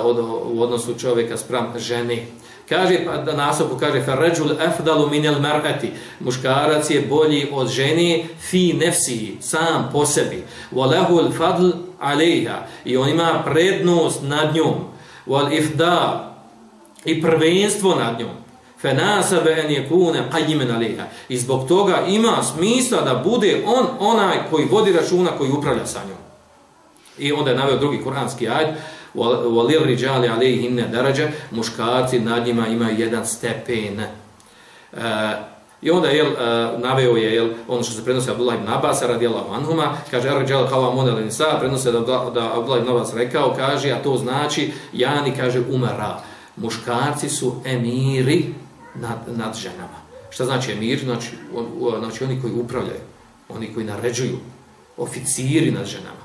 od, u odnosu čovjeka spram žene. Kaže, pa da nasobu kaže, farređul efdalu minel mar'ati, muškarac je bolji od žene fi nefsihi, sam po sebi, walahul fadl 'alayha. i on ima prednost nad njom, wal ifda i prvenstvo nad njom, Fa nasaba an yakuna kune 'alayha. i zbog toga ima smisla da bude on onaj koji vodi računa, koji upravlja sa njom. I onda je naveo drugi kuranski ajd, walir rijali alayhin daraja muškarci nad njima imaju jedan stepen. Uh, i onda je uh, e, naveo je jel, ono što se prenosi Abdullah ibn Abbas radijallahu anhuma kaže ar-rijal kao model insa prenosi da, da Abdullah ibn Abbas rekao kaže a to znači yani kaže umara. Muškarci su emiri nad, nad ženama. Šta znači emir? Znači, on, znači oni koji upravljaju oni koji naređuju. Oficiri nad ženama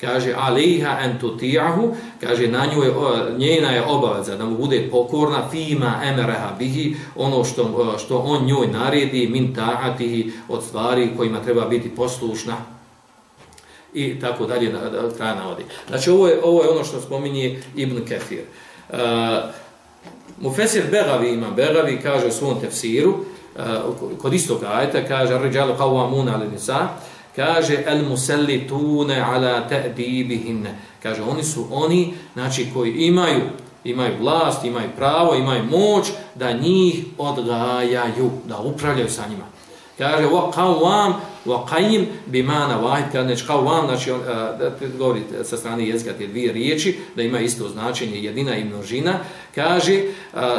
kaže alejha entutiahu kaže na nju je njena je obaveza da mu bude pokorna fima emreha bihi ono što što on njoj naredi min ta'atihi od stvari kojima treba biti poslušna i tako dalje da, da kraj navodi znači ovo je ovo je ono što spominje Ibn Kefir. uh, e, Mufesir Begavi ima Begavi kaže u svom tefsiru uh, kod istog ajeta kaže rijalu qawwamuna ali nisa kaže el musallitune ala ta'dibihin. Kaže oni su oni znači koji imaju imaju vlast imaju pravo imaju moć da njih odgajaju da upravljaju sa njima. Kaže, wa qawam wa qayyim bimana wahid, kaže, znači qawam, znači, on, e, da govori sa strane jezika te dvije riječi, da ima isto značenje, jedina i množina, kaže, e,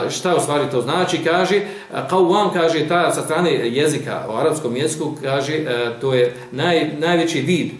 šta u stvari to znači, kaže, e, qawam, kaže, ta sa strane jezika, u arapskom jeziku, kaže, to je naj, najveći vid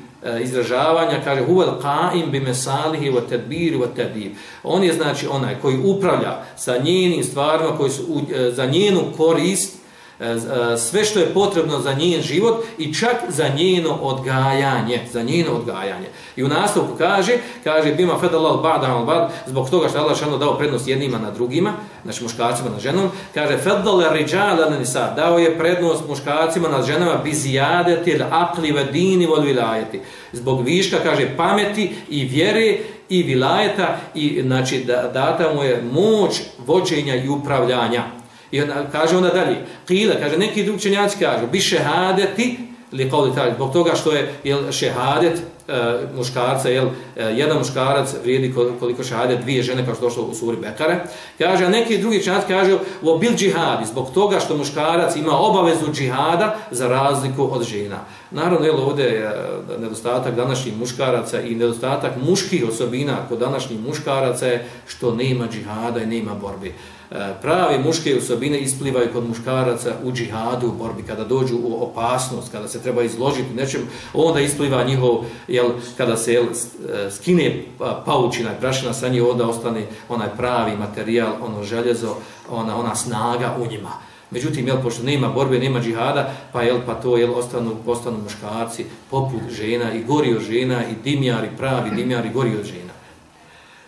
izražavanja, kaže huvel qaim bi mesalihi wa tadbir wa tadib. On je znači onaj koji upravlja sa njenim stvarima koji su za njenu korist E, e, sve što je potrebno za njen život i čak za njeno odgajanje, za njeno odgajanje. I u nastavku kaže, kaže bima fadallahu ba'da al ba'd, zbog toga što Allah šano dao prednost jednima na drugima, znači muškarcima na ženom, kaže fadala rijala na nisa, dao je prednost muškarcima nad ženama bi ziyadati al-aqli wa dini wal wilayati. Zbog viška kaže pameti i vjere i vilajeta i znači da, data mu je moć vođenja i upravljanja. I onda, kaže ona dalje, kila, kaže, neki drugi čenjaci kažu, bi šehadeti, li kao li zbog toga što je jel, šehadet e, muškarca, jel, e, jedan muškarac vrijedi koliko šehadet, dvije žene, kao što došlo u suri Bekare. Kaže, a neki drugi čenjaci kaže o bil džihadi, zbog toga što muškarac ima obavezu džihada za razliku od žena. Naravno, jel, ovdje je e, nedostatak današnjih muškaraca i nedostatak muških osobina kod današnjih muškaraca je što nema džihada i nema borbi. E, pravi muške osobine isplivaju kod muškaraca u džihadu, u borbi, kada dođu u opasnost, kada se treba izložiti nečem, onda ispliva njihov, jel, kada se jel, e, skine pa, paučina i prašina sa njih, onda ostane onaj pravi materijal, ono željezo, ona, ona snaga u njima. Međutim, jel, pošto nema borbe, nema džihada, pa jel, pa to jel, ostanu, postanu muškarci poput žena i gori od žena i dimjari, pravi dimjari, gori od žena.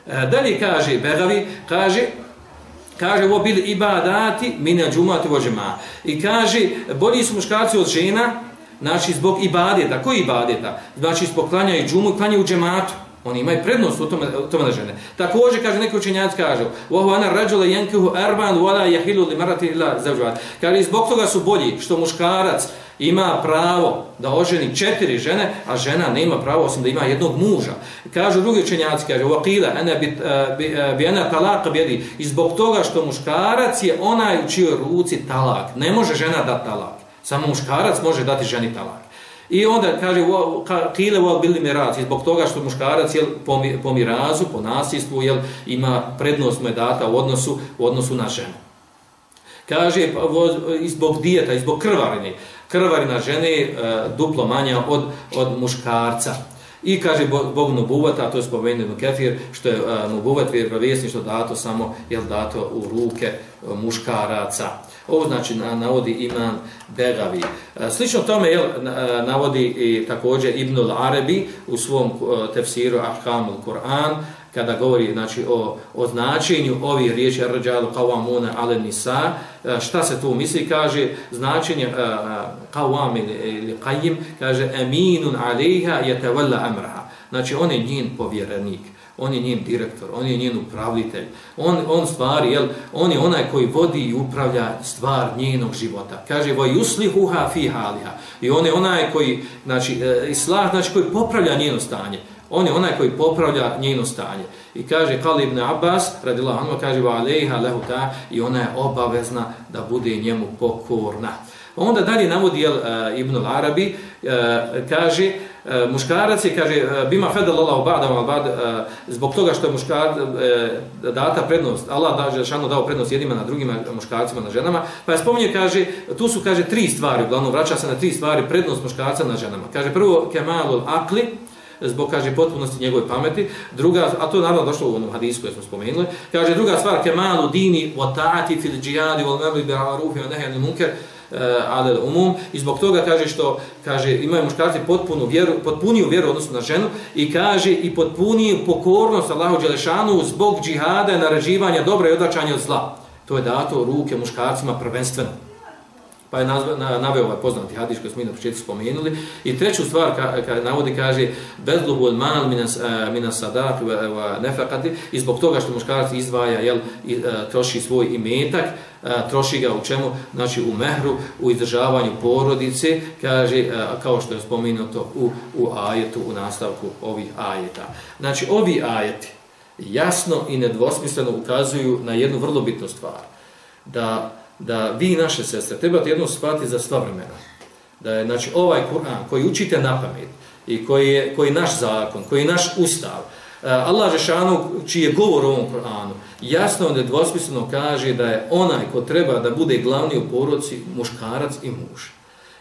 E, dalje kaže Begavi, kaže, kaže ovo bil ibadati mina džumati vođema. I kaže, bolji su muškarci od žena, znači zbog ibadeta. Koji ibadeta? Znači zbog klanja i džumu i klanja u džematu. Oni imaju prednost u tome, u tome na žene. Također, kaže, neki učenjac kaže, Oho ana rađula jenkihu erban vola jahilu li marati illa zavđuvat. Kaže, zbog toga su bolji što muškarac ima pravo da oženi četiri žene, a žena nema pravo osim da ima jednog muža. Kažu drugi učenjaci, kaže, vakila, ene bi, eh, bi, eh, bi ene talaka bjedi, i zbog toga što muškarac je onaj u čijoj ruci talak. Ne može žena dati talak. Samo muškarac može dati ženi talak. I onda kaže, kile wa bili miraz, zbog toga što muškarac jel, po, po mirazu, po nasljedstvu, jel, ima prednost mu je data u odnosu, u odnosu na ženu. Kaže, pa, izbog zbog dijeta, izbog zbog krvarine, krvarina žene e, duplo manja od, od muškarca. I kaže Bog Nubuvata, to je spomenuo Kefir, što je e, Nubuvat vjerovjesništvo dato samo, jel dato u ruke e, muškaraca. Ovo znači na, navodi Iman Begavi. E, slično tome jel, e, navodi i također Ibnul Arabi u svom e, tefsiru Ahkamul Kur'an, kada govori znači o o značenju ovih riječi arđalu qawamuna ala nisa e, šta se tu misli kaže značenje e, e, qawam ili qayyim kaže aminun alejha yatawalla amraha znači on je njen povjerenik on je njen direktor, on je njen upravitelj, on, on stvari, jel, on je onaj koji vodi i upravlja stvar njenog života. Kaže, wa yuslihuha fi haliha. I on je onaj koji, znači, islah, znači, koji popravlja njeno stanje. On je onaj koji popravlja njeno stanje. I kaže Kali ibn Abbas, radila Anva, kaže va alejha lehu ta, i ona je obavezna da bude njemu pokorna. Onda dalje navodi jel, uh, Ibn Arabi, uh, e, kaže, uh, muškarac je, kaže, bima fedel Allah obadam albad, uh, zbog toga što je muškar, uh, data prednost, Allah da, Žešanu dao prednost jednima na drugima muškarcima, na ženama, pa je spominje, kaže, tu su, kaže, tri stvari, uglavnom vraća se na tri stvari, prednost muškarca na ženama. Kaže, prvo, kemalul akli, zbog kaže potpunosti njegove pameti. Druga, a to je naravno došlo u onom hadisku koji smo spomenuli. Kaže druga stvar kemalu dini wa ta'ati fil jihad wal amri bil ma'ruf wa nahy anil munkar eh, ale umum i zbog toga kaže što kaže imaju muškarci potpunu vjeru potpuniju vjeru odnosno na ženu i kaže i potpuniju pokornost Allahu dželešanu zbog džihada i naređivanja dobra i odvraćanja od zla to je dato ruke muškarcima prvenstveno pa je nazva, na, naveo ovaj poznati hadis koji smo mi na početku spomenuli. I treću stvar ka, ka navodi kaže bezluhu od mal minas, uh, minas sadak uh, nefakati i zbog toga što muškarac izdvaja jel, i, eh, troši svoj imetak, eh, troši ga u čemu? Znači u mehru, u izdržavanju porodice, kaže kao što je spomenuto u, u ajetu, u nastavku ovih ajeta. Znači ovi ajeti jasno i nedvosmisleno ukazuju na jednu vrlo bitnu stvar. Da da vi naše sestre trebate jedno shvatiti za sva vremena. da je znači, ovaj Kur'an koji učite na pamet i koji je, koji je naš zakon, koji je naš ustav, eh, Allah Žešanu, čiji je govor o ovom Kur'anu, jasno onda kaže da je onaj ko treba da bude glavni u poroci muškarac i muž.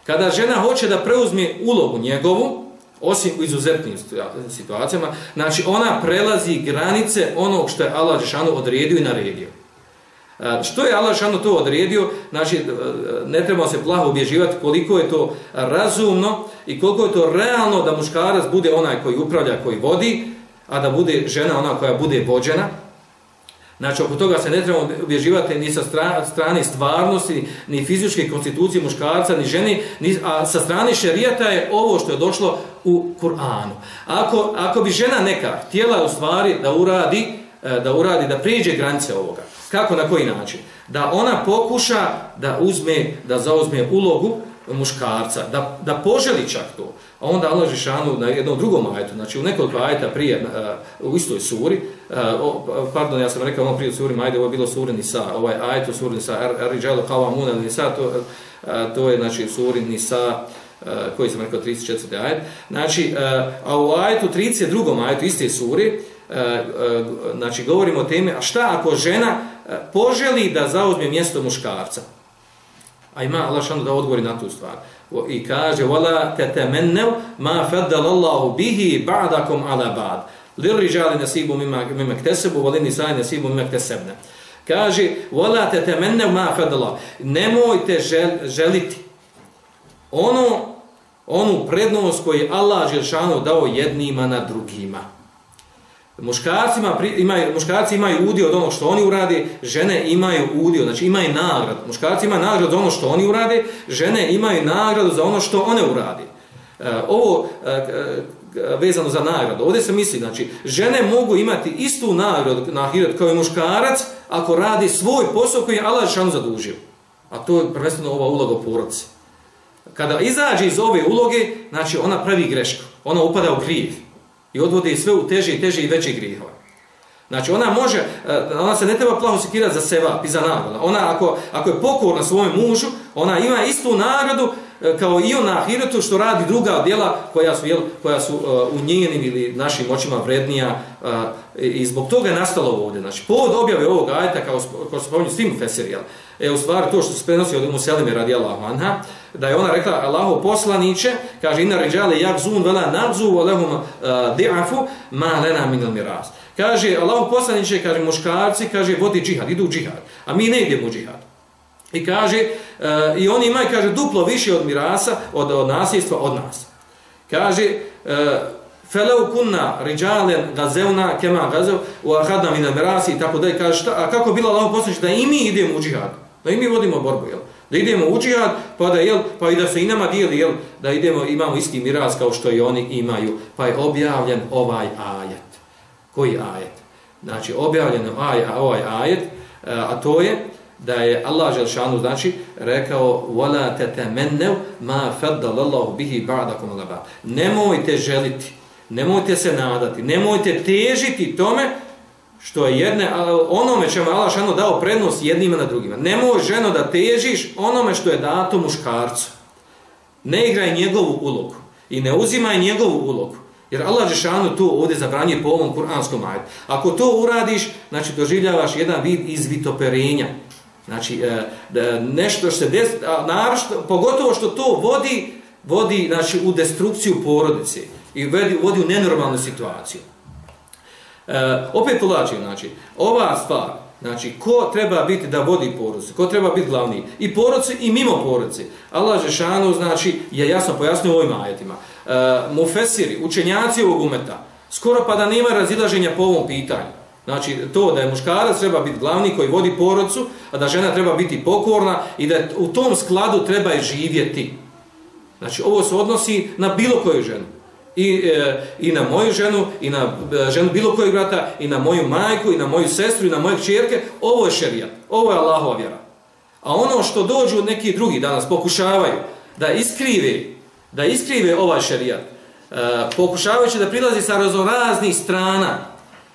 Kada žena hoće da preuzme ulogu njegovu, osim u izuzetnim situacijama, znači ona prelazi granice onog što je Allah Žešanu odredio i naredio. E, što je Allah šano to odredio, znači e, ne trebamo se plaho obježivati koliko je to razumno i koliko je to realno da muškarac bude onaj koji upravlja, koji vodi, a da bude žena ona koja bude vođena, Znači, oko toga se ne trebamo obježivati ni sa strane stvarnosti, ni fizičke konstitucije muškarca, ni ženi, ni, a sa strane šerijata je ovo što je došlo u Kur'anu. Ako, ako bi žena neka htjela u stvari da uradi, E, da uradi, da prijeđe granice ovoga, kako, na koji način? Da ona pokuša da uzme, da zauzme ulogu muškarca, da, da poželi čak to. A onda Allah Žešanu na jednom drugom ajetu, znači u nekoliko ajeta prije, uh, u istoj suri, uh, pardon, ja sam rekao ono prije suri ajde, ovo je bilo suri Nisa, ovaj ajet u suri Nisa, Ar-Rijalu Kava Nisa, to, uh, to je znači suri Nisa, uh, koji sam rekao 34. ajet. Znači, uh, a u ajetu 32. ajetu iste suri, uh, znači govorimo o teme, a šta ako žena uh, poželi da zauzme mjesto muškarca? A ima Allah šanu da odgovori na tu stvar. I kaže, وَلَا تَتَمَنَّوْ مَا فَدَّلَ اللَّهُ بِهِ بَعْدَكُمْ عَلَى بَعْدِ لِلْرِجَالِ نَسِيبُ مِمَا كْتَسَبُ وَلِنِسَاءِ نَسِيبُ مِمَا كْتَسَبْنَ Kaže, وَلَا تَتَمَنَّوْ مَا فَدَّ اللَّهُ Nemojte žel, želiti ono, onu prednost koju Allah Želšanu dao jednima na drugima. Muškarcima imaju, muškarci imaju udio od onog što oni urade, žene imaju udio, znači imaju nagradu. Muškarci imaju nagradu za ono što oni urade, žene imaju nagradu za ono što one urade. E, ovo e, e, vezano za nagradu. Ovdje se misli, znači, žene mogu imati istu nagradu na ahiret kao i muškarac ako radi svoj posao koji je Allah šanu zadužio. A to je prvenstveno ova uloga u. Kada izađe iz ove uloge, znači ona pravi grešku. Ona upada u kriv i odvodi sve u teže i teže i veće grihove. Znači ona može, e, ona se ne treba plaho sekirati za seba i za nagradu. Ona ako, ako je pokorna svojom mužu, ona ima istu nagradu e, kao i on na ahiretu što radi druga djela koja su, jel, koja su uh, u njenim ili našim očima vrednija uh, i zbog toga je nastalo ovdje. Znači, povod objave ovog ajta, kao, kao se spominju svim feseri, jel, je u stvari to što se prenosi od Muselime radi Allahu anha, da je ona rekla Allahu poslaniće, kaže inna ređale jak zun vela nabzu u lehum uh, e, di'afu ma lena min miras. Kaže Allahu poslaniće, kaže muškarci, kaže vodi džihad, idu u džihad, a mi ne idemo u džihad. I kaže, uh, i oni imaju, kaže, duplo više od mirasa, od, od nasljedstva, od nas. Kaže, uh, Feleu kunna riđalen gazevna kema gazev u ahadna mina mirasi i tako da je kaže, šta, a kako bilo Allahu poslaniće da i mi idemo u džihad? Da i mi vodimo borbu, jel? Da idemo u džihad, pa da, jel, pa i da se i nama dijeli, jel, da idemo, imamo isti miraz kao što i oni imaju. Pa je objavljen ovaj ajet. Koji ajet? Znači, objavljen aj, ovaj ajet, e, a to je da je Allah Želšanu, znači, rekao وَلَا تَتَمَنَّوْ مَا فَدَّلَ اللَّهُ بِهِ بَعْدَكُمْ لَبَا Nemojte želiti, nemojte se nadati, nemojte težiti tome što je jedne, onome čemu je Allah šano dao prednost jednima na drugima. Ne Nemoj ženo da težiš onome što je dato muškarcu. Ne igraj njegovu ulogu i ne uzimaj njegovu ulogu. Jer Allah Žešanu to ovdje zabranjuje po ovom kuranskom ajetu. Ako to uradiš, znači doživljavaš jedan vid izvitoperenja. Znači, e, e nešto što se des, naravno, pogotovo što to vodi, vodi znači, u destrukciju porodice i vodi, vodi u nenormalnu situaciju. E, opet ulači, znači, ova stvar, znači, ko treba biti da vodi porodice, ko treba biti glavni, i porodice i mimo porodice. Allah Žešanu, znači, je jasno pojasnio ovim ajetima. E, mufesiri, učenjaci ovog umeta, skoro pa da nema razilaženja po ovom pitanju. Znači, to da je muškarac treba biti glavni koji vodi porodicu, a da žena treba biti pokorna i da u tom skladu treba i živjeti. Znači, ovo se odnosi na bilo koju ženu i, e, i na moju ženu, i na e, ženu bilo kojeg brata, i na moju majku, i na moju sestru, i na moje čerke, ovo je šerijat, ovo je Allahova vjera. A ono što dođu neki drugi danas, pokušavaju da iskrive, da iskrive ovaj šerijat, e, pokušavajući da prilazi sa raznoraznih strana,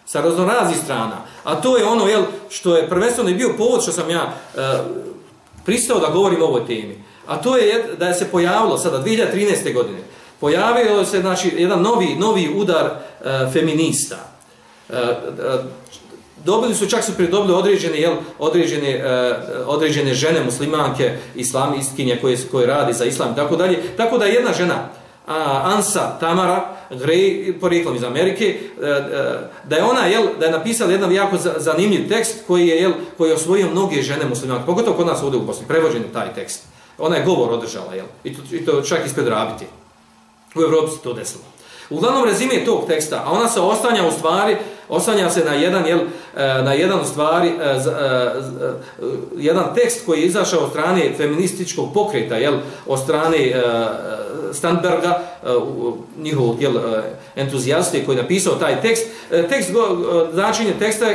sa raznoraznih strana, a to je ono jel, što je prvenstveno bio povod što sam ja e, pristao da govorim o ovoj temi. A to je da je se pojavilo sada 2013. godine. Pojavio se znači jedan novi novi udar e, feminista. E, e, dobili su čak su pridobili određene jel određene e, određene žene muslimanke islamistkinje koje koje radi za islam tako dalje. Tako da jedna žena a, Ansa Tamara Gray porijeklom iz Amerike e, e, da je ona jel da je napisala jedan jako zanimljiv tekst koji je jel koji je osvojio mnoge žene muslimanke pogotovo kod nas ovdje u Bosni prevođen je taj tekst. Ona je govor održala jel i to, i to čak ispred rabiti u Evropi se to desilo Uglavnom rezime tog teksta, a ona se oslanja u stvari, oslanja se na jedan jel, e, na jedan stvari e, e, jedan tekst koji je izašao od strane feminističkog pokreta, jel, od strane Standberga, njihovog jel, entuzijaste koji je napisao taj tekst. Tekst, značenje teksta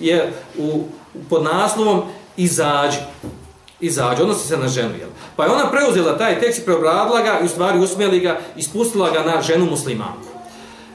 je u, pod naslovom Izađi izađe, odnosi se na ženu. Jel. Pa je ona preuzela taj tekst i preobradila ga i u stvari usmjeli ga ispustila ga na ženu muslimanku.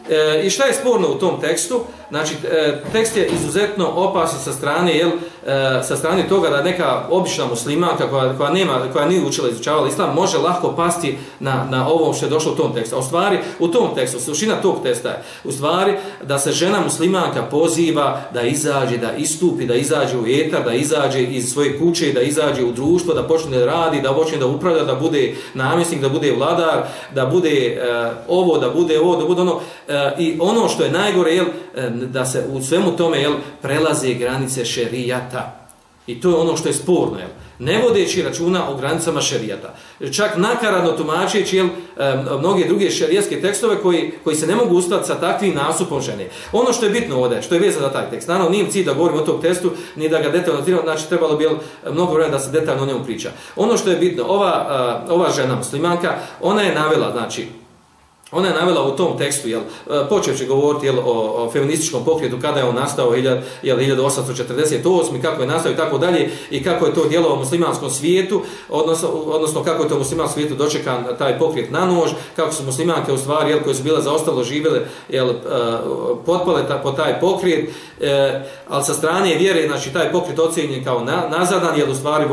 E, I šta je sporno u tom tekstu? Znači, e, tekst je izuzetno opasan sa strane, jel, e, sa strane toga da neka obična muslimanka koja, koja, nema, koja nije učila izučavala islam, može lahko pasti na, na ovo što je došlo u tom tekstu. A u stvari, u tom tekstu, sušina tog testa je, u stvari, da se žena muslimanka poziva da izađe, da istupi, da izađe u etar, da izađe iz svoje kuće, da izađe u društvo, da počne da radi, da počne da upravlja, da bude namjesnik, da bude vladar, da bude e, ovo, da bude ovo, da bude ono. E, I ono što je najgore, jel, e, da se u svemu tome jel, prelaze granice šerijata. I to je ono što je sporno. Jel. Ne vodeći računa o granicama šerijata. Čak nakaradno tumačeći jel, mnoge druge šerijatske tekstove koji, koji se ne mogu ustati sa takvim nasupom žene. Ono što je bitno ovdje, što je vezano za taj tekst. Naravno, nije cilj da govorim o tom testu, ni da ga detaljno tiramo, znači trebalo bi jel, mnogo vremena da se detaljno o njemu priča. Ono što je bitno, ova, ova žena muslimanka, ona je navela, znači, Ona je navela u tom tekstu, jel, e, govoriti jel, o, o feminističkom pokretu, kada je on nastao, jel, 1848, kako je nastao i tako dalje, i kako je to djelo u muslimanskom svijetu, odnosno, odnosno kako je to u muslimanskom svijetu dočekan taj pokret na nož, kako su muslimanke u stvari, jel, koje su bile zaostalo živjele, jel, e, potpale ta, po taj pokret, e, ali sa strane vjere, znači taj pokret ocjenjen kao na, nazadan, jel, u stvari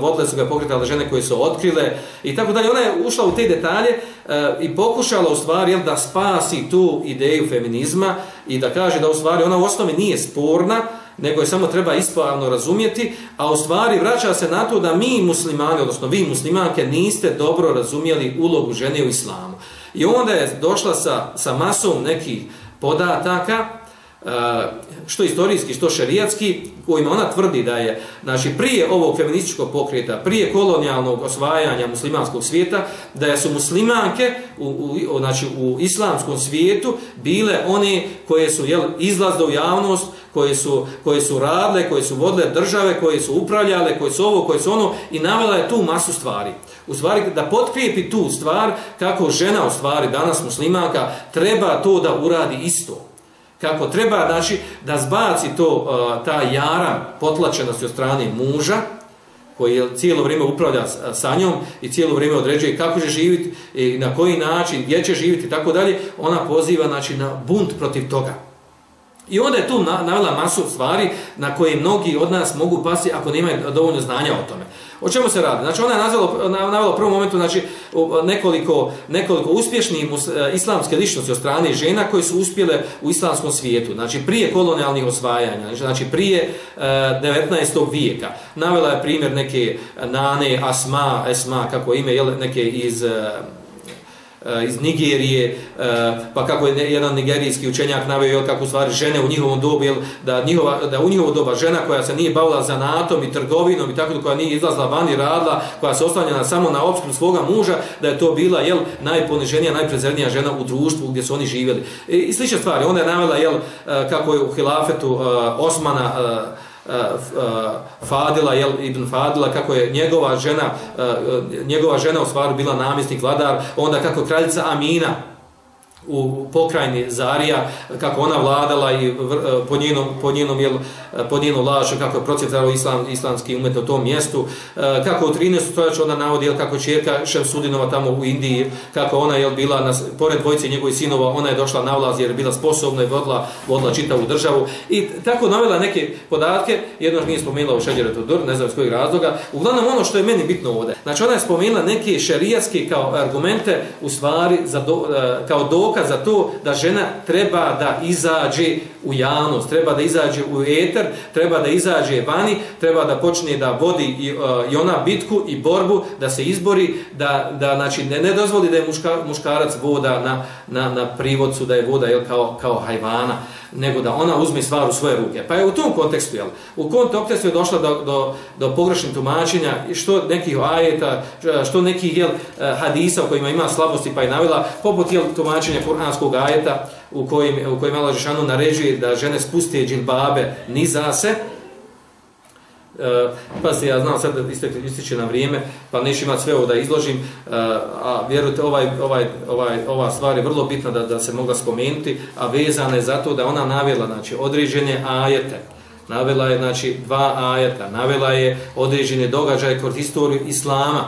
vodile su ga pokretale žene koje su otkrile, i tako dalje. Ona je ušla u te detalje e, i pokušala pokušala u stvari jel, da spasi tu ideju feminizma i da kaže da u stvari ona u osnovi nije sporna, nego je samo treba ispravno razumjeti, a u stvari vraća se na to da mi muslimani, odnosno vi muslimanke, niste dobro razumjeli ulogu žene u islamu. I onda je došla sa, sa masom nekih podataka, E, što istorijski, što šerijatski, kojima ona tvrdi da je, znači, prije ovog feminističkog pokreta, prije kolonijalnog osvajanja muslimanskog svijeta, da su muslimanke u, u, znači, u islamskom svijetu bile one koje su jel, izlazle u javnost, koje su, koje su radile, koje su vodile države, koje su upravljale, koje su ovo, koje su ono, i navela je tu masu stvari. U stvari, da potkrijepi tu stvar, kako žena u stvari, danas muslimanka, treba to da uradi isto kako treba znači da zbaci to uh, ta jara potlačenosti od strane muža koji je cijelo vrijeme upravlja uh, sa njom i cijelo vrijeme određuje kako će živjeti i na koji način, gdje će živjeti i tako dalje, ona poziva znači, na bunt protiv toga. I onda je tu navela masu stvari na koje mnogi od nas mogu pasti ako nemaju dovoljno znanja o tome. O čemu se radi? Znači ona je nazvala, navela u prvom momentu znači, nekoliko, nekoliko uspješnih e, islamske ličnosti od strane žena koje su uspjele u islamskom svijetu. Znači prije kolonijalnih osvajanja, znači, znači prije uh, e, 19. vijeka. Navela je primjer neke Nane, Asma, Esma, kako ime, jel, neke iz... Uh, Eh, iz Nigerije, eh, pa kako je jedan nigerijski učenjak naveo kako u stvari žene u njihovom dobu, jel, da, njihova, da u njihovo doba žena koja se nije bavila zanatom i trgovinom i tako koja nije izlazla van i radila, koja se ostavljena samo na opskrbu svoga muža, da je to bila jel, najponiženija, najprezrednija žena u društvu gdje su oni živjeli. I, i slične stvari, ona je navela jel, eh, kako je u hilafetu Osmana Fadila jel, ibn Fadila kako je njegova žena njegova žena u stvari bila namjesnik vladar onda kako kraljica Amina u pokrajini Zarija, kako ona vladala i e, po njenom, po njenom, jel, e, po njenom lažu, kako je procvjetalo islam, islamski umet na tom mjestu, e, kako u 13. stoljeću ona navodi, jel, kako čerka Šemsudinova tamo u Indiji, kako ona je bila, na, pored dvojice njegovih sinova, ona je došla na vlaz jer je bila sposobna i vodila, vodila čitavu državu. I tako navela neke podatke, jedno nije spomenula u Šeđeretu Dur, ne znam iz kojeg razloga. Uglavnom ono što je meni bitno ovdje, znači ona je spomenula neke šerijatske kao argumente u stvari za do, kao dokaz za to da žena treba da izađe u javnost, treba da izađe u eter, treba da izađe vani, treba da počne da vodi i, e, i ona bitku i borbu, da se izbori, da, da znači, ne, ne dozvoli da je muška, muškarac voda na, na, na privodcu, da je voda jel, kao, kao hajvana, nego da ona uzme stvar u svoje ruke. Pa je u tom kontekstu, jel, u kontekstu je došla do, do, do pogrešnih tumačenja, što nekih ajeta, što nekih jel, hadisa u kojima ima slabosti, pa je navila, poput jel, tumačenja kuranskog ajeta, u kojim, u kojim Allah Žešanu naređuje da žene spuste džinbabe niza se. E, pa se ja znam sad da ističe na vrijeme, pa neću imati sve ovo da izložim, e, a vjerujte, ovaj, ovaj, ovaj, ova stvar je vrlo bitna da, da se mogla spomenuti, a vezana je zato da ona navjela znači, određene ajete, navela je znači, dva ajeta, navela je određene događaje kod historiju Islama,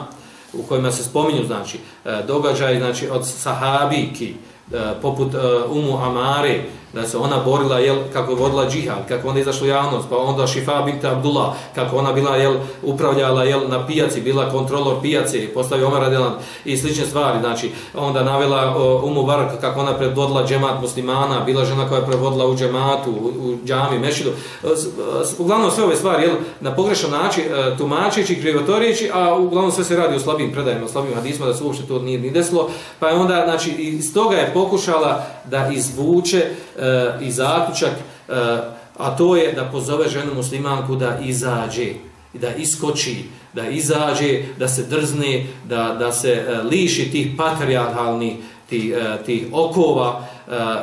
u kojima se spominju znači, e, događaje znači, od sahabiki, e, poput uh, Umu Amare, da se ona borila jel kako je vodila džihad kako ona izašla javnost pa onda Šifa bint Abdullah kako ona bila jel upravljala jel na pijaci bila kontrolor pijace postavio Omar Adelan i slične stvari znači onda navela uh, Umu Barak kako ona predvodila džemat muslimana bila žena koja je predvodila u džematu u, u džami mešidu. E, e, uglavnom sve ove stvari jel na pogrešan način e, tumačeći krivotorijeći a uglavnom sve se radi o slabim predajima slabim hadisma da se uopšte to nije ni desilo pa je onda znači iz toga je pokušala da izvuče e, i zaključak, e, a to je da pozove ženu muslimanku da izađe, da iskoči, da izađe, da se drzne, da, da se e, liši tih patriarhalnih tih, e, tih okova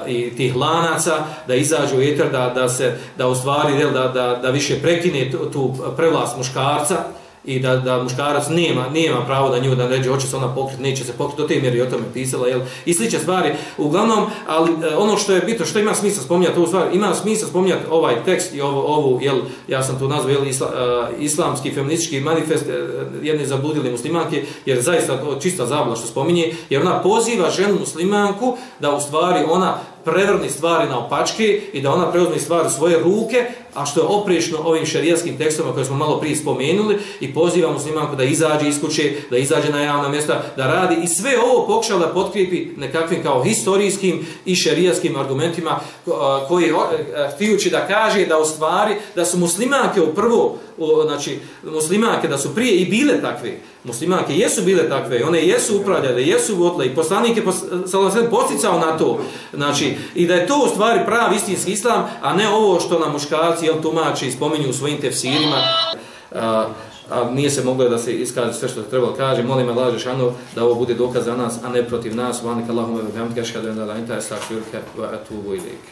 e, i tih lanaca, da izađe u eter, da, da se da u stvari da, da, da više prekine tu prevlast muškarca, i da, da muškarac nema, nema pravo da nju da ređe, hoće se ona pokriti, neće se pokriti, do te mjeri o tome pisala, jel? I sliče stvari, uglavnom, ali e, ono što je bitno, što ima smisla spominjati ovu stvar, ima smisla spominjati ovaj tekst i ovo, ovu, jel, ja sam to nazvao, jel, isla, uh, islamski feministički manifest e, uh, jedne zabudili muslimanke, jer zaista to čista zabluda što spominje, jer ona poziva ženu muslimanku da u stvari ona prevrni stvari na opačke i da ona preuzme stvari u svoje ruke, a što je oprično ovim šarijatskim tekstovima koje smo malo prije spomenuli i poziva muslimanku da izađe iz kuće, da izađe na javna mjesta, da radi i sve ovo pokušala da potkrijepi nekakvim kao historijskim i šerijatskim argumentima koji e, e, htijući da kaže da u stvari da su muslimanke u prvo znači muslimanke da su prije i bile takve muslimanke jesu bile takve one jesu upravljale jesu vodile i poslanike sallallahu posticao na to. Znači i da je to u stvari pravi istinski islam a ne ovo što nam muškarci jel tumači i spominju u svojim tefsirima. A, a nije se moglo da se iskaže sve što trebalo kaže. Molim me lažeš ano da ovo bude dokaz za nas a ne protiv nas. Vanika Allahumma wa bihamdika ashhadu an la ilaha illa anta astaghfiruka wa atubu ilayk.